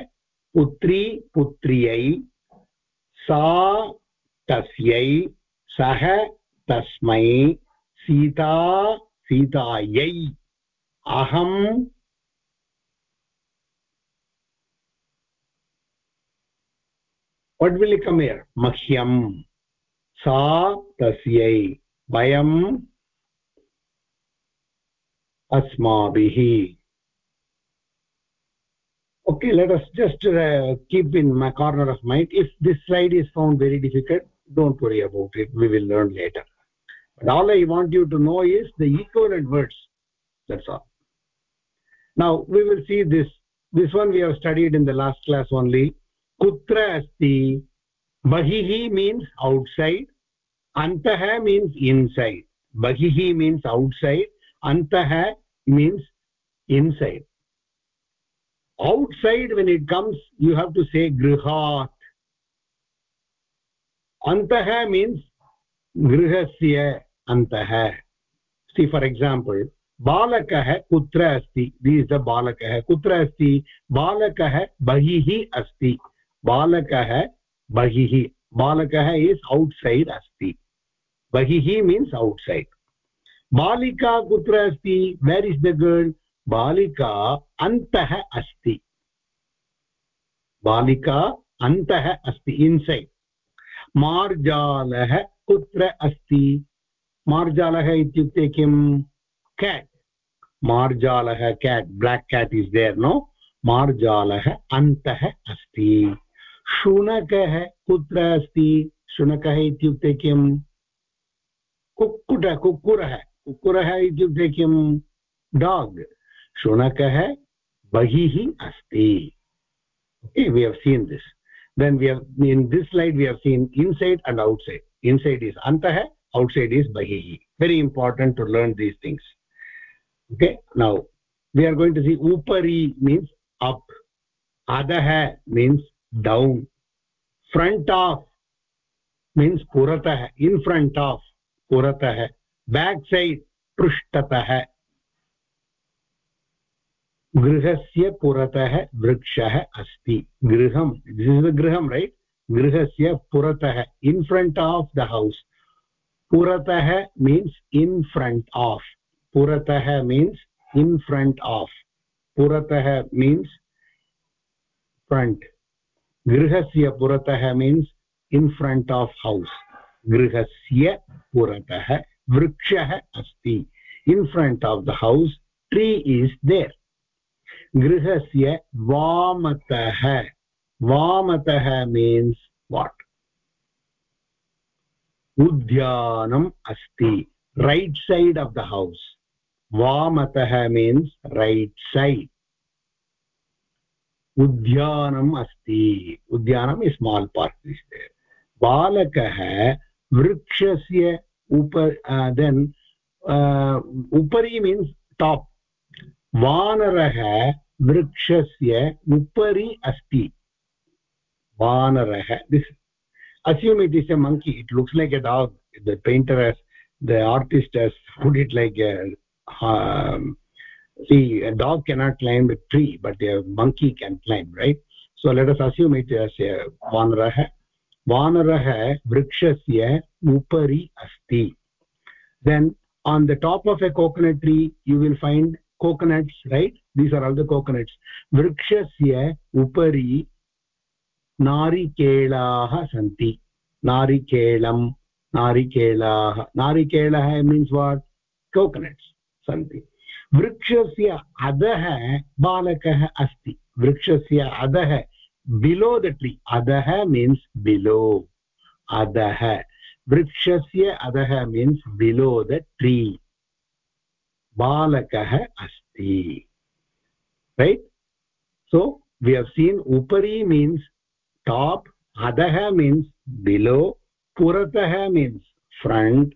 putri putriyai sa तस्यै सः तस्मै सीता सीतायै अहम् what will come here मह्यं सा तस्यै वयम् अस्माभिः okay let us just uh, keep in my corner of mind if this slide is found very difficult don't worry about it. We will learn later. But all i want you to know is the equivalent words. That's all. Now we will see this. This one we have studied in the last class only. Kutra asti. Bahihi means outside. Antah means inside. Bahihi means outside. Antah means inside. Outside when it comes you have to say grihat antah means grihasya antah see, for example, बालकः कुत्र अस्ति? दि इस् द बालकः कुत्र अस्ति? बालकः बहिः अस्ति। बालकः बहिः। बालकः इस् औट्सैड् अस्ति। बहिः मीन्स् औट्सैड् बालिका कुत्र अस्ति? वेर् इस् द गर्ल् बालिका अन्तः अस्ति। बालिका अन्तः अस्ति। इन्सैड् मार्जालः कुत्र अस्ति? मार्जालः इत्युक्ते किं? केट् मार्जालः cat black cat is there no मार्जालः अन्तः अस्ति। शुनकः कुत्र अस्ति? शुनकः इत्युक्ते किं? कुक्कुट, कुक्कुरः। कुक्कुरः इत्युक्ते किं? डाग् शुनकः बहिः अस्ति। This then we have in this slide we have seen inside and outside inside is antah outside is bahihi very important to learn these things okay now we are going to see upari means up adah means down front of means puratah in front of puratah back side पृष्ठतः गृहस्य पुरतः वृक्षः अस्ति। गृहम् दिस् इस् द गृहं रैट् गृहस्य पुरतः in front of the house पुरतः मीन्स् इन् फ्रण्ट् आफ् पुरतः मीन्स् इन् फ्रण्ट् आफ् पुरतः मीन्स् फ्रण्ट् गृहस्य पुरतः means in front of house गृहस्य पुरतः वृक्षः अस्ति। In front of the house tree is there गृहस्य वामतः। वामतः मीन्स् वाट् उद्यानम् अस्ति। Right side of the house वामतः means right side उद्यानम् अस्ति। उद्यानम् इ स्माल् पार्क् बालकः वृक्षस्य उप देन् उपरि मीन्स् टाप् वानरः uh, vrikshasya upari asti vanarah this assume it is a monkey it looks like a dog the painter has the artist has put it like a um, see a dog cannot climb a tree but a monkey can climb right so let us assume it as a vanarah vanarah vrikshasya upari asti then on the top of a coconut tree you will find coconuts right these are all the coconuts वृक्षस्य उपरि नारिकेलाः सन्ति नारिकेलं नारिकेलाः नारिकेलः मीन्स् वाट् कोकोनट्स् सन्ति वृक्षस्य अधः बालकः अस्ति वृक्षस्य अधः बिलो द ट्री अधः मीन्स् बिलो अधः वृक्षस्य अधः मीन्स् बिलो द ट्री बालकः अस्ति right so we have seen उपरि मीन्स् टाप् अधः मीन्स् बिलो पुरतः मीन्स् फ्रण्ट्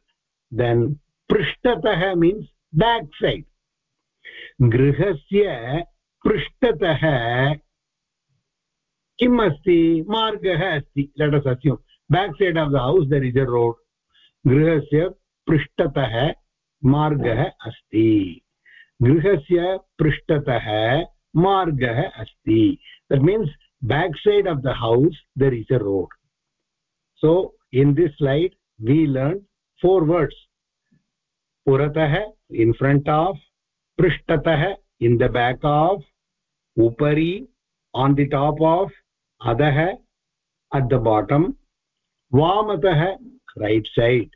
देन् पृष्ठतः मीन्स् बेक् सैड् गृहस्य पृष्ठतः किम् अस्ति मार्गः अस्ति let's assume back side of the house there is a road गृहस्य पृष्ठतः मार्गः अस्ति गृहस्य पृष्ठतः मार्गः अस्ति. That means back side of the house there is a road so in this let we learn forwards पुरतः इन् फ्रण्ट् आफ् पृष्ठतः इन् द बेक् आफ् उपरि आन् दि टाप् आफ् अधः at the bottom वामतः right side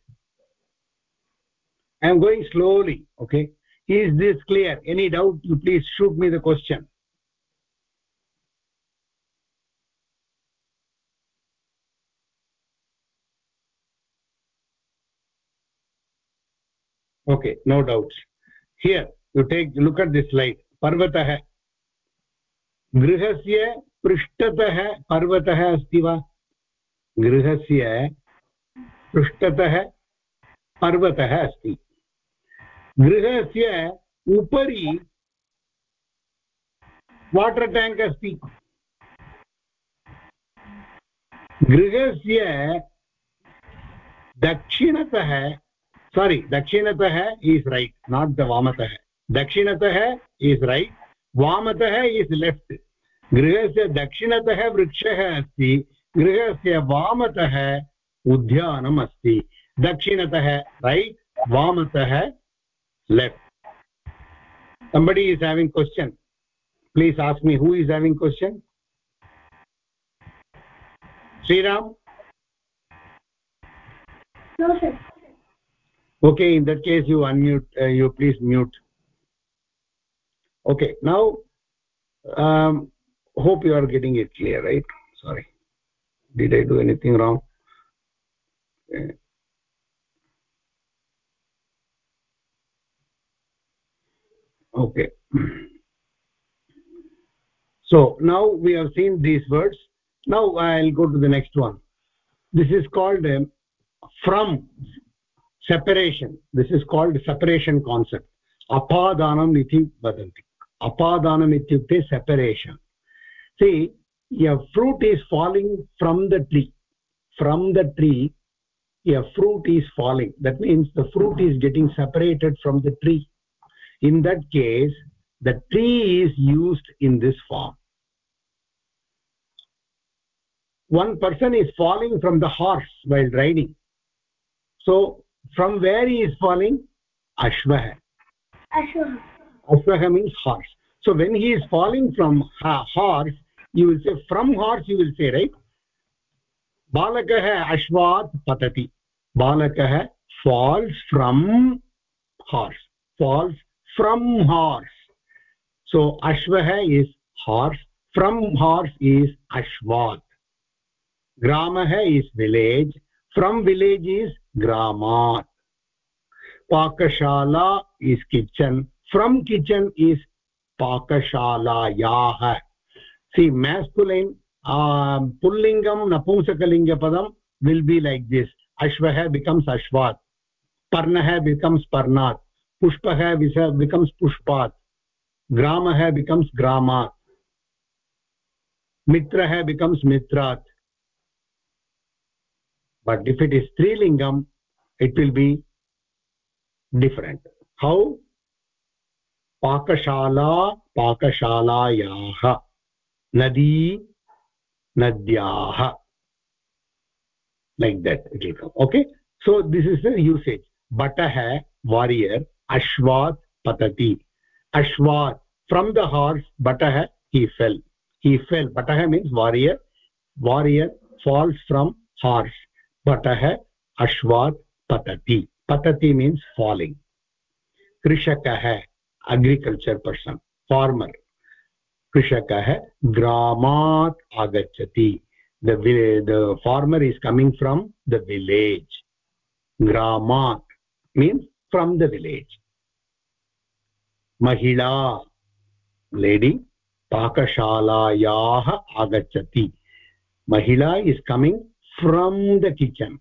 I am going slowly okay? Is this clear any doubt you please shoot me the question okay no doubts here you take look at this slide parvatah गृहस्य पृष्ठतः पर्वतः अस्ति वा गृहस्य पृष्ठतः पर्वतः अस्ति गृहस्य उपरि वाटर् टेङ्क् अस्ति। गृहस्य दक्षिणतः सारि दक्षिणतः इस् रैट् नाट् द वामतः। दक्षिणतः इस् रैट् वामतः इस् लेफ्ट् गृहस्य दक्षिणतः वृक्षः अस्ति, गृहस्य वामतः उद्यानम् अस्ति। दक्षिणतः रैट् वामतः left somebody is having question please ask me who is having question Sri Ram? No, sir. Okay, in that case, you unmute, uh, you please mute. Okay, now, um, hope you are getting it clear, right? Sorry. Did I do anything wrong? Uh, okay. So now we have seen these words. Now i'll go to the next one. This is called um, from separation. This is called separation concept. Apadanam iti vadanti. Apadanam ityukte separation. See a fruit is falling from the tree. From the tree a fruit is falling. That means the fruit is getting separated from the tree in that case the tree is used in this form. One person is falling from the horse while riding. So from where he is falling? Ashvah ashwah ashvah means horse. So when he is falling from horse you will say from horse you will say right? Balakah ashvat patati. Balakah falls from horse. Falls from horse so ashvah is horse from horse is ashvat gramah is village from village is gramat pakashala is kitchen from kitchen is pakashalayah see masculine uh, pullingam napumsakalinga padam will be like this ashvah becomes ashvat parnah becomes parnat पुष्पः विस बिकम्स् पुष्पात्। ग्रामः बिकम्स् ग्रामात्। है बिकम्स मित्रात्। But if it is स्त्रीलिंगम it will be different how पाकशाला, पाकशालायाः। नदी, नद्याः। Like that it will come okay so this is the usage बटः warrior अश्वात् पतति अश्वात् फ्रम् द हार्स् बटः he fell he fell बटः means warrior warrior falls from horse बटः अश्वात् पतति पतति मीन्स् फालिङ्ग् कृषकः अग्रिकल्चर् पर्सन् फार्मर् कृषकः ग्रामात् आगच्छति the the farmer is coming from the village ग्रामात् means from the village mahila lady pakashalayah agachati mahila is coming from the kitchen.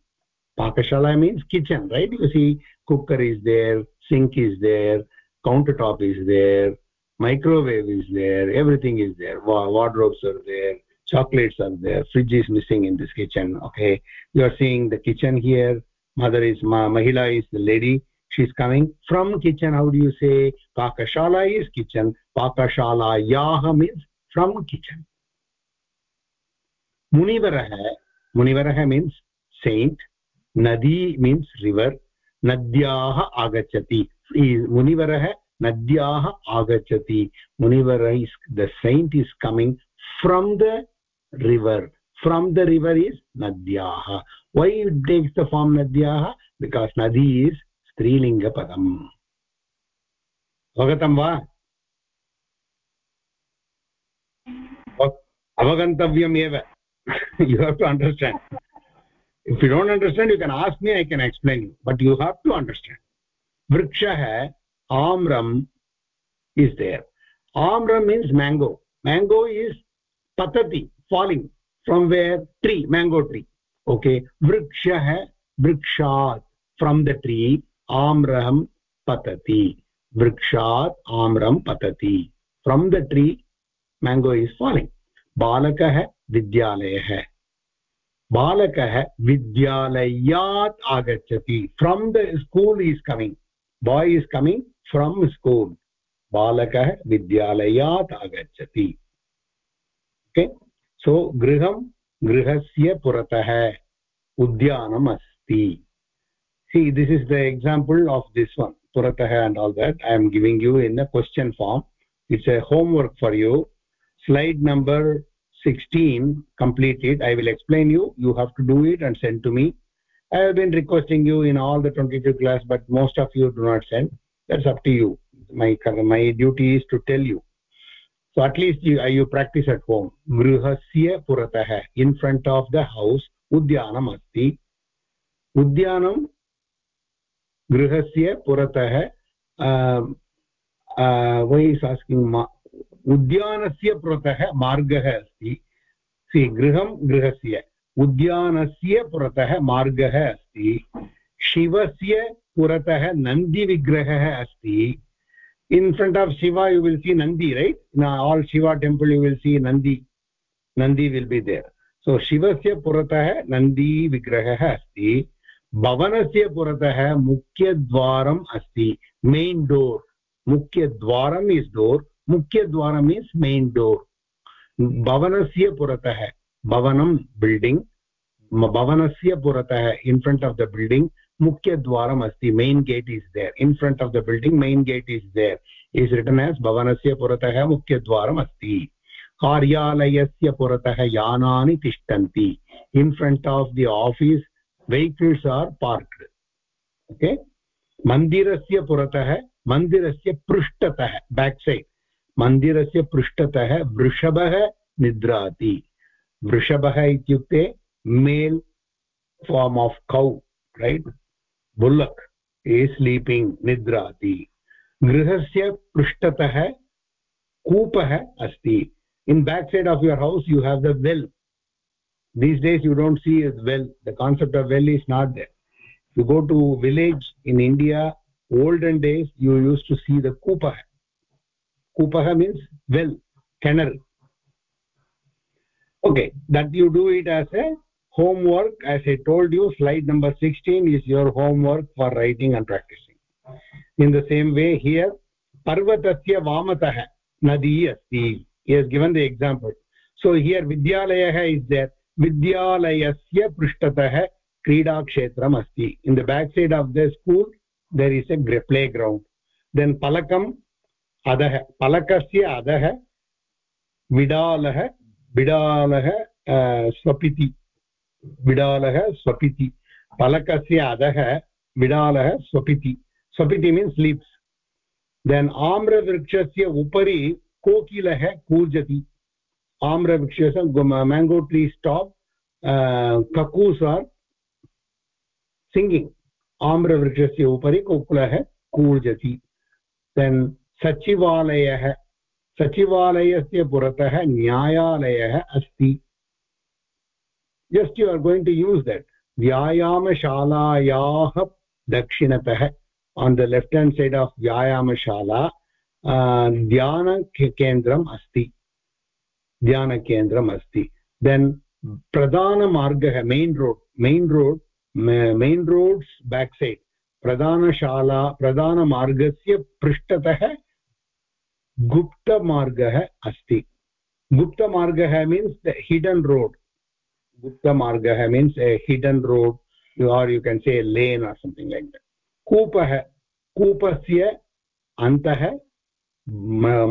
pakashala means kitchen right? You see cooker is there sink is there countertop is there microwave is there everything is there. Wardrobes are there chocolates are there fridge is missing in this kitchen okay? You are seeing the kitchen here. Mother is ma mahila is the lady she's coming from kitchen how do you say pakashala is kitchen pakashala yah means from kitchen munivarah munivarah means saint nadi means river nadyah agachati munivarah nadyah agachati munivara is the saint is coming from the river from the river is nadyah why it takes the form nadyah because nadi is स्त्रीलिङ्गपदम्। अवगतं वा? अवगन्तव्यम् एव। You have to understand if you don't understand you can ask me I can explain you but you have to understand वृक्षः आम्रम् इस् देयर् आम्रम् मीन्स् म्याङ्गो म्याङ्गो इस् पतति falling from where tree mango tree okay वृक्षः वृक्षात् फ्रम् द ट्री आम्रम पतति, वृक्षात् आम्रं पतति। From the tree mango is falling बालकः विद्यालयः। बालकः विद्यालयात् आगच्छति। From the school is coming boy is coming from school बालकः विद्यालयात् आगच्छति। ओके सो गृहं गृहस्य पुरतः। उद्यानम् अस्ति see this is the example of this one puratah and all that. I am giving you in a question form. It's a homework for you. Slide number 16 complete it i will explain you. You have to do it and send to me. I have been requesting you in all the 22 class but most of you do not send. That's up to you. My my duty is to tell you. So at least you, you practice at home. Grihasya puratah in front of the house udyanam asti. Udyanam गृहस्य पुरतः वैस् आस्किङ्ग् उद्यानस्य पुरतः मार्गः अस्ति। सि गृहं गृहस्य उद्यानस्य पुरतः मार्गः अस्ति। शिवस्य पुरतः नन्दिविग्रहः अस्ति। In front of Shiva you will see Nandi right all Shiva temple you will see Nandi Nandi will be there so शिवस्य पुरतः नन्दी विग्रहः अस्ति so, भवनस्य पुरतः मुख्यद्वारम् अस्ति मेन् डोर् मुख्यद्वारम् इस् डोर् मुख्यद्वारं मीन्स् मेन् डोर् भवनस्य पुरतः भवनं बिल्डिङ्ग् भवनस्य पुरतः in front of the building मुख्यद्वारम् अस्ति main gate is there in front of the building main gate is there is written as भवनस्य पुरतः मुख्यद्वारम् अस्ति. कार्यालयस्य पुरतः यानानि तिष्ठन्ति. In front of the office vehicles are parked okay मन्दिरस्य पुरतः मन्दिरस्य पृष्ठतः बेक् सैड् मन्दिरस्य पृष्ठतः वृषभः निद्राति वृषभः इत्युक्ते male form of cow right bullock a sleeping निद्राति गृहस्य पृष्ठतः कूपः अस्ति in back side of your house you have the well these days you don't see as well the concept of well is not there. You go to village in india olden days you used to see the kupa kupah means well canal okay that you do it as a homework. As i told you slide number 16 is your homework for writing and practicing. In the same way here parvatasya vamatah nadi asti he has given the example. So here vidyalayah is there विद्यालयस्य पृष्ठतः क्रीडाक्षेत्रम् अस्ति in the back side of the school there is a grey play ground then फलकम् अधः फलकस्य अधः विडालः बिडालः स्वपिति बिडालः स्वपिति फलकस्य अधः बिडालः स्वपिति स्वपिति मीन्स् लीप्स् देन् आम्रवृक्षस्य उपरि कोकिलः कूजति आम्रवृक्षस्य mango tree stop cuckoos are singing आम्रवृक्षस्य उपरि कोकुलः कूर्जति देन् सचिवालयः सचिवालयस्य पुरतः न्यायालयः अस्ति। Just you are going to use that व्यायामशालायाः दक्षिणतः on the left hand side of व्यायामशाला ध्यानकेन्द्रम् अस्ति। ध्यानकेन्द्रम् अस्ति। Then प्रधानमार्गः main road main road main roads back side प्रधानशाला प्रधानमार्गस्य पृष्ठतः गुप्तमार्गः अस्ति। गुप्तमार्गः means the hidden road गुप्तमार्गः means a hidden road or you can say lane or something like कूपः, कूपस्य अन्तः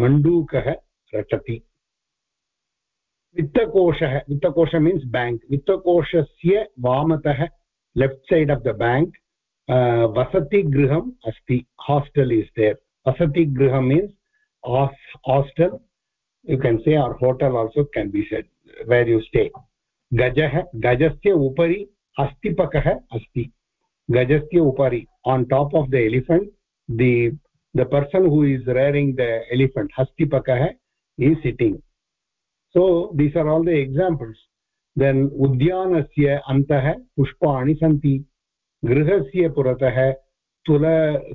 मण्डूकः रटति वित्तकोषः, वित्तकोष मीन्स् बेङ्क् वित्तकोषस्य वामतः left side of the bank वसतिगृहम् अस्ति hostel is there वसतिगृहं means hostel you can say or hotel also can be said where you stay गजः, गजस्य उपरि अस्तिपकः अस्ति। गजस्य उपरि on top of the elephant the the person who is rearing the elephant हस्तिपकः is sitting so, these are all the examples. Then udyanasya antah pushpani santi. गृहस्य पुरतः तुल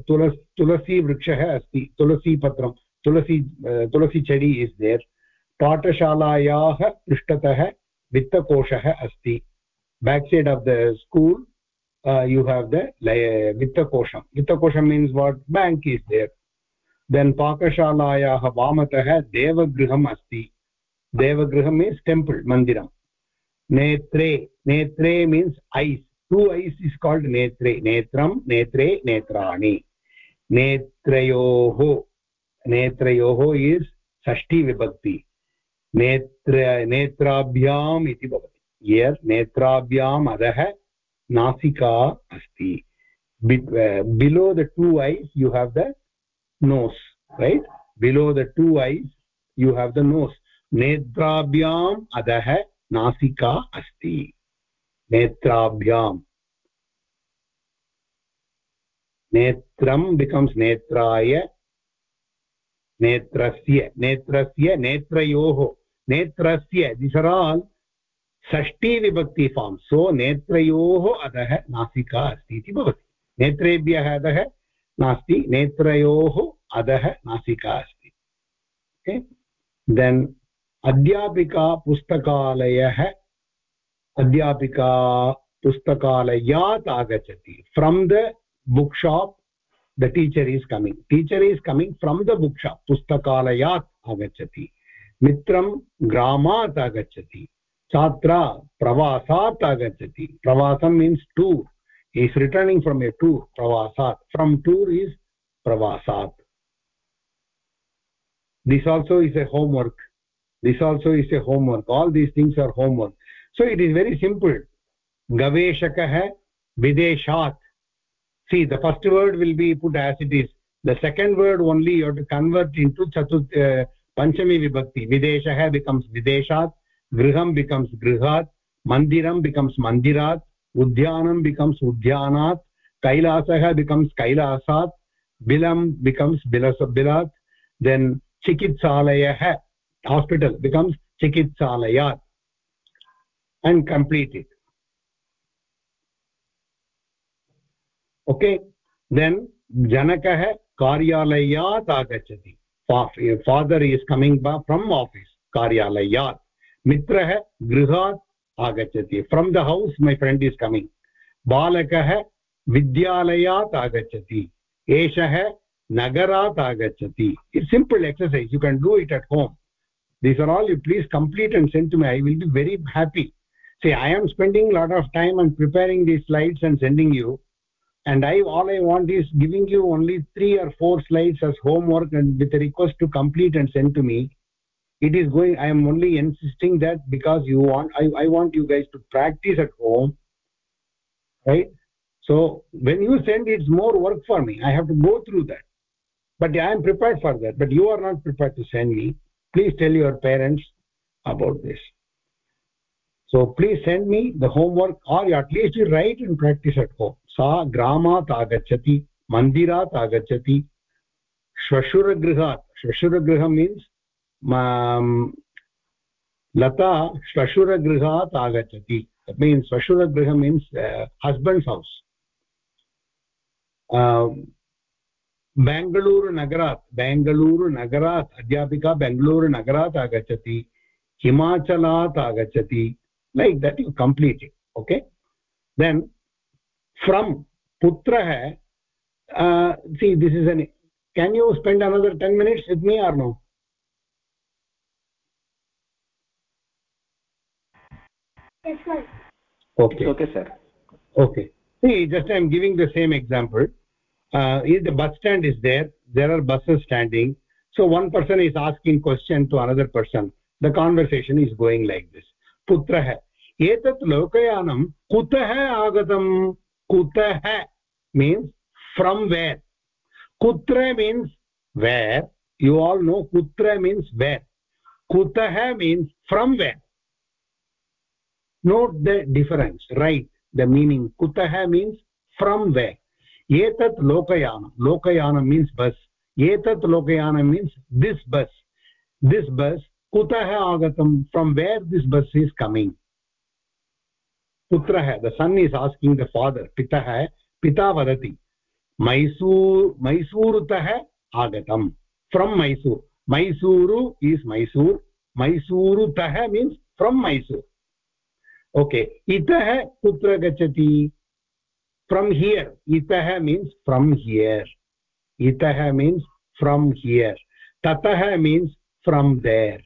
तुल तुलसीवृक्षः अस्ति तुलसीपत्रं तुलसी तुलसी चेडी इस् देर् पाठशालायाः पृष्ठतः वित्तकोशः अस्ति back side of the school you have the वित्तकोशं वित्तकोशं means what bank is there then पाकशालायाः वामतः देवगृहम् अस्ति देवगृहं मीन्स् टेम्पल् मन्दिरं नेत्रे नेत्रे means eyes two eyes is called नेत्रे। नेत्रं, नेत्रे, नेत्राणि। नेत्रयोः नेत्रयोः इस् षष्ठी विभक्ति। नेत्र, नेत्राभ्याम् इति भवति। यर् नेत्राभ्याम् अधः नासिका अस्ति। Below the two eyes you have the nose right below the two eyes you have the nose नेत्राभ्याम् अधः नासिका अस्ति। नेत्राभ्याम्। नेत्रं बिकम्स् नेत्राय, नेत्रस्य नेत्रस्य, नेत्रयोः, नेत्रस्य दिस् आर् आल् षष्ठी विभक्ति फार्म् सो नेत्रयोः अधः नासिका अस्ति इति भवति। नेत्रेभ्यः अधः नास्ति, नेत्रयोः अधः नासिका अस्ति। देन् अध्यापिका पुस्तकालयः, अध्यापिका पुस्तकालयात् आगच्छति। From the book shop the teacher is coming teacher is coming from the book shop पुस्तकालयात् आगच्छति। मित्रं ग्रामात् आगच्छति। छात्रा प्रवासात् आगच्छति। प्रवासं means tour is returning from a tour प्रवासात्। From tour is प्रवासात्। This also is a homework this also is a homework all these things are homework so it is very simple gaveshakah videshat see the first word will be put as it is the second word only you have to convert into chatut uh, panchami vibhakti videshah becomes videshat griham becomes grihat mandiram becomes mandirat udyanam becomes udyanat kailasah becomes kailasat bilam becomes bilat then chikitsalayah hospital becomes chikitsalayat and complete it. Okay then जनकः कार्यालयात् आगच्छति father is coming back from office कार्यालयात् मित्रः गृहात् आगच्छति from the house my friend is coming बालकः विद्यालयात् आगच्छति एषः नगरात् आगच्छति it's simple exercise you can do it at home these are all you please complete and send to me. I will be very happy. See i am spending a lot of time on preparing these slides and sending you. And i all i want is giving you only three or four slides as homework and with a request to complete and send to me. It is going i am only insisting that because you want i, I want you guys to practice at home right? So when you send it's more work for me. I have to go through that. But i am prepared for that. But you are not prepared to send me please tell your parents about this so please send me the homework or at least you write and practice at home सा ग्रामात् आगच्छति मन्दिरात् आगच्छति श्वशुरगृहात् श्वशुरगृहं मीन्स् लता श्वशुरगृहात् आगच्छति मीन्स् श्वशुरगृहं मीन्स् हस्बेण्ड्स् हौस् बेङ्गलूरुनगरात् बेङ्गलूरुनगरात् अध्यापिका बेङ्गलूरुनगरात् आगच्छति हिमाचलात् आगच्छति like that you complete okay then from पुत्रः see this is an can you spend another ten minutes with me or no okay okay sir okay just I am giving the same example uh, the bus stand is there there are buses standing. So one person is asking question to another person. The conversation is going like this. Putrah etat lokayanam kutah agatam? Kutah means from where? Kutra means where? You all know kutra means where. Kutah means from where? Note the difference. Right the meaning. Kutah means from where. एतत् लोकयानं लोकयानं मीन्स् बस् एतत् लोकयानं means this bus this bus कुतः आगतं? From where this bus is coming पुत्रः the son is asking the father पितः, पिता वदति, मैसूर्, मैसूरुतः आगतं. फ्रम् मैसूर् मैसूरु इस् मैसूर् मैसूरुतः मीन्स् फ्रम् मैसूर् ओके इतः कुत्र गच्छति? फ्रम् हियर् इतः means from here itah means from here tatah means from there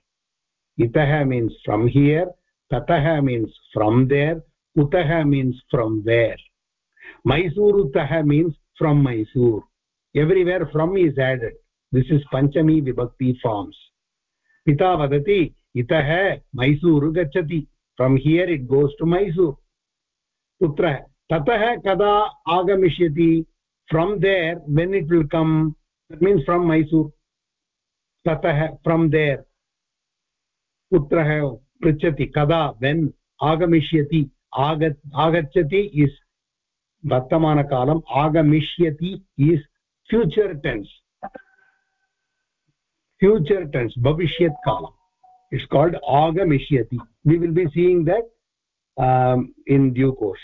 itah means from here tatah means from there utah means from where mysore means from mysore everywhere from is added this is panchami vibhakti forms pita vadati itah mysore gachati from here it goes to mysore putrah ततः कदा आगमिष्यति? From there when it will come means from Mysore ततः फ्रम् देर् पुत्रः पृच्छति, कदा वेन् आगमिष्यति? आग, आगच्छति इस् वर्तमानकालम्, आगमिष्यति is future tense future tense भविष्यत् कालम्. इट्स् काल्ड् आगमिष्यति. We will be seeing that in due course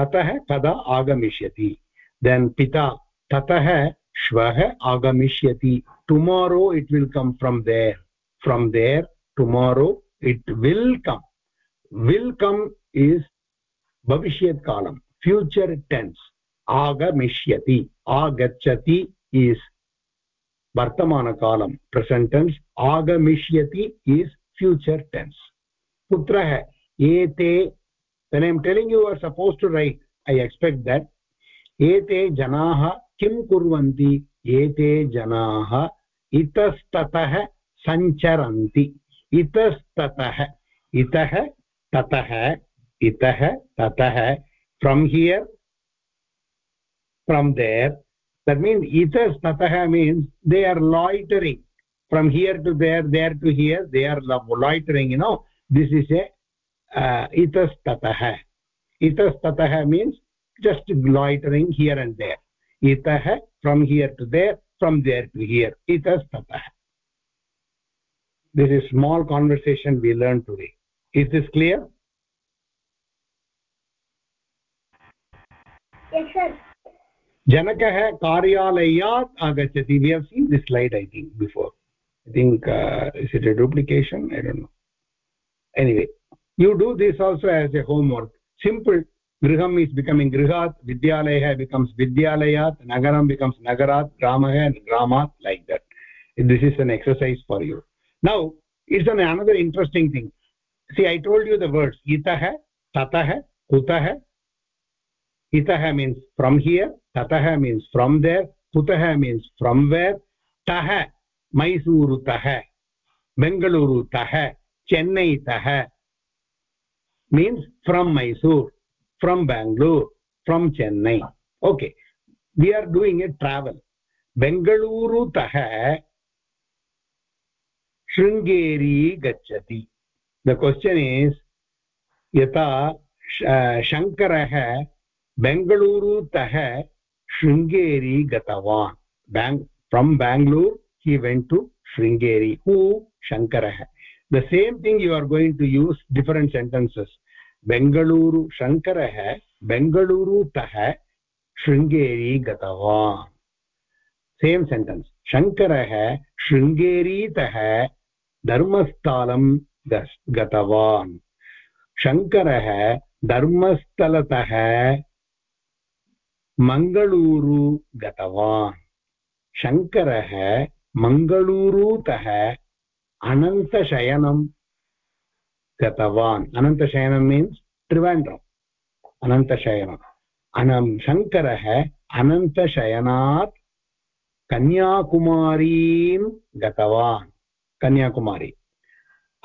ततः तदा आगमिष्यति। देन् पिता, ततः श्वः आगमिष्यति। Tomorrow it will come from there from there tomorrow it will come will come is भविष्यत् कालम्। फ्यूचर् टेन्स् आगमिष्यति। आगच्छति इस् वर्तमानकालम् प्रसेण्टेन्स् आगमिष्यति इस् फ्यूचर् टेन्स् पुत्रः, एते ete when i am telling you you are supposed to write i expect that एते जनाः किं कुर्वन्ति एते जनाः इतस्ततः सञ्चरन्ति इतस्ततः इतः ततः इतः ततः from here from there that means itastatah means they are loitering from here to there there to here they are loitering you know this is a इतस्ततः। इतस्ततः means just loitering here and there इतः from here to there from there to here इतस्ततः। This is small conversation we learn today is this clear जनकः कार्यालयात् आगच्छति। We have seen this let I think before I think is it a duplication I don't know anyway you do this also as a homework simple griham is becoming grihat vidyalayah becomes vidyalayat nagaram becomes nagarat gramah and gramat like that this is an exercise for you now it's an another interesting thing see i told you the words itah tatah kutah itah means from here tatah means from there kutah means from where tah tah chennai tah means from mysore from bangalore from chennai okay we are doing a travel bengaluru tah shringeri gachati the question is yata shankarah bengaluru tah shringeri gatavan bang from bangalore he went to shringeri who shankarah the same thing you are going to use different sentences Bengaluru शङ्करः बेङ्गळूरुतः शृङ्गेरी गतवान् सेम् सेण्टेन्स् शङ्करः शृङ्गेरीतः धर्मस्थलं गतवान् शङ्करः धर्मस्थलतः मङ्गळूरु गतवान् शङ्करः मङ्गळूरुतः अनन्तशयनं गतवान्। अनन्तशयनं मीन्स् त्रिवेण्ड्रम्। अनन्तशयनम्। अनं शङ्करः अनन्तशयनात् कन्याकुमारीं गतवान्। कन्याकुमारी।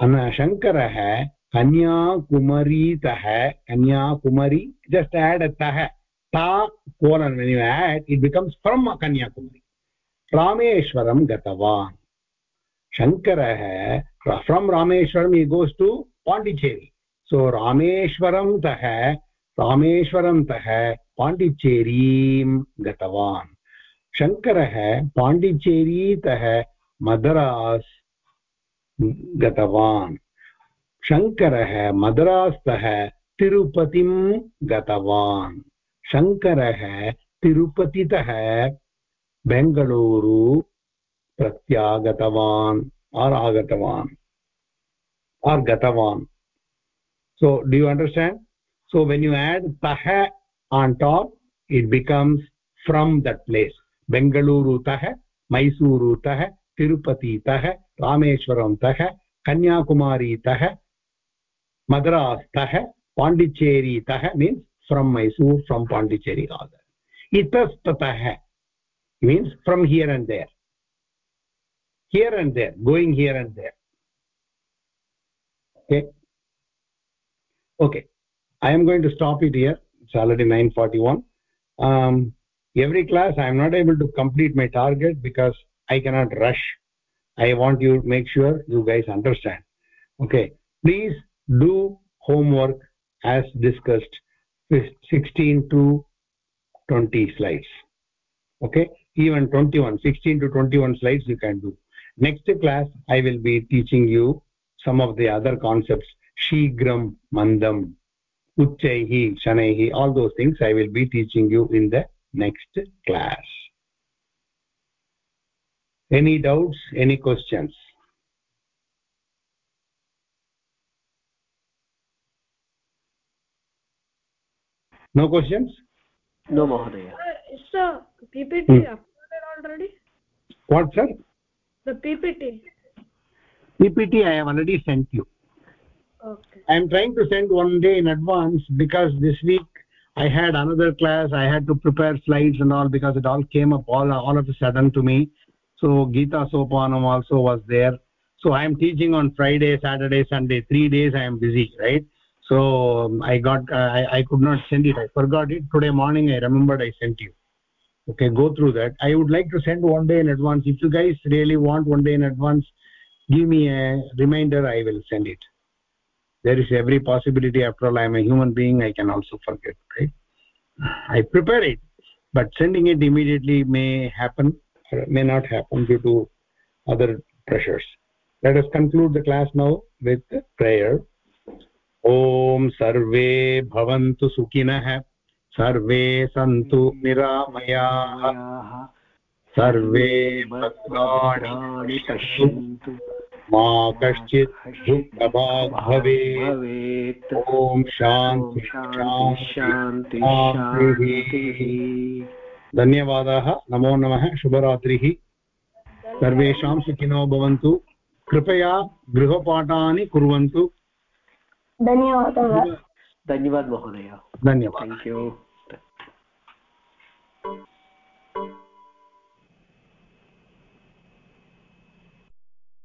अन शङ्करः कन्याकुमरीतः, कन्याकुमारी जस्ट् एड् तः। ता colon it becomes from Kanyakumari. Rameswaram गतवान्। शङ्करः from Rameswaram he goes to Pondicherry so Rameswaram तः रामेश्वरं तः पाण्डिचेरीं गतवान् शङ्करः पाण्डिचेरीतः मद्रास् गतवान् शङ्करः मद्रास्तः तिरुपतिं गतवान् शङ्करः तिरुपतितः Bengaluru प्रत्यागतवान् or or gatavan so do you understand? So when you add tah on top it becomes from that place. Bengaluru tah mysuru tah tirupati tah rameshwaram tah kanyakumari tah madras tah pondicherry tah means from mysore from pondicherry all that. Itastatah means from here and there. Here and there going here and there okay. Okay. I am going to stop it here. It's already 941 um, every class i am not able to complete my target because i cannot rush. I want you to make sure you guys understand. Okay. Please do homework as discussed 16 to 20 slides. Okay. Even 21 16 to 21 slides you can do. Next class i will be teaching you some of the other concepts shigram mandam uchchaihi shanaihi all those things i will be teaching you in the next class any doubts any questions no questions no mahodaya Uh, is the PPT Hmm. uploaded already? what sir The PPT. Ppt i have already sent you. Okay. i am trying to send one day in advance because this week i had another class. I had to prepare slides and all because it all came up all all of a sudden to me. So gita sopanam also was there. So i am teaching on friday saturday sunday. 3 days i am busy right? So um, i got uh, I, I could not send it. I forgot it. Today morning i remembered i sent you. Okay go through that. I would like to send one day in advance. If you guys really want one day in advance give me a reminder i will send it there is every possibility after all i am a human being i can also forget right i prepare it but sending it immediately may happen or may not happen due to other pressures let us conclude the class now with prayer ॐ सर्वे भवन्तु सुखिनः सर्वे सन्तु निरामयाः सर्वे भद्राणि पश्यन्तु मा कश्चित् दुःखभाग् भवेत्। ॐ शान्ति शान्ति धन्यवादाः। नमो नमः। शुभरात्रिः। सर्वेषां सुखिनो भवन्तु। कृपया गृहपाठानि कुर्वन्तु। धन्यवादः। धन्यवाद महोदय। धन्यवादः। Thank you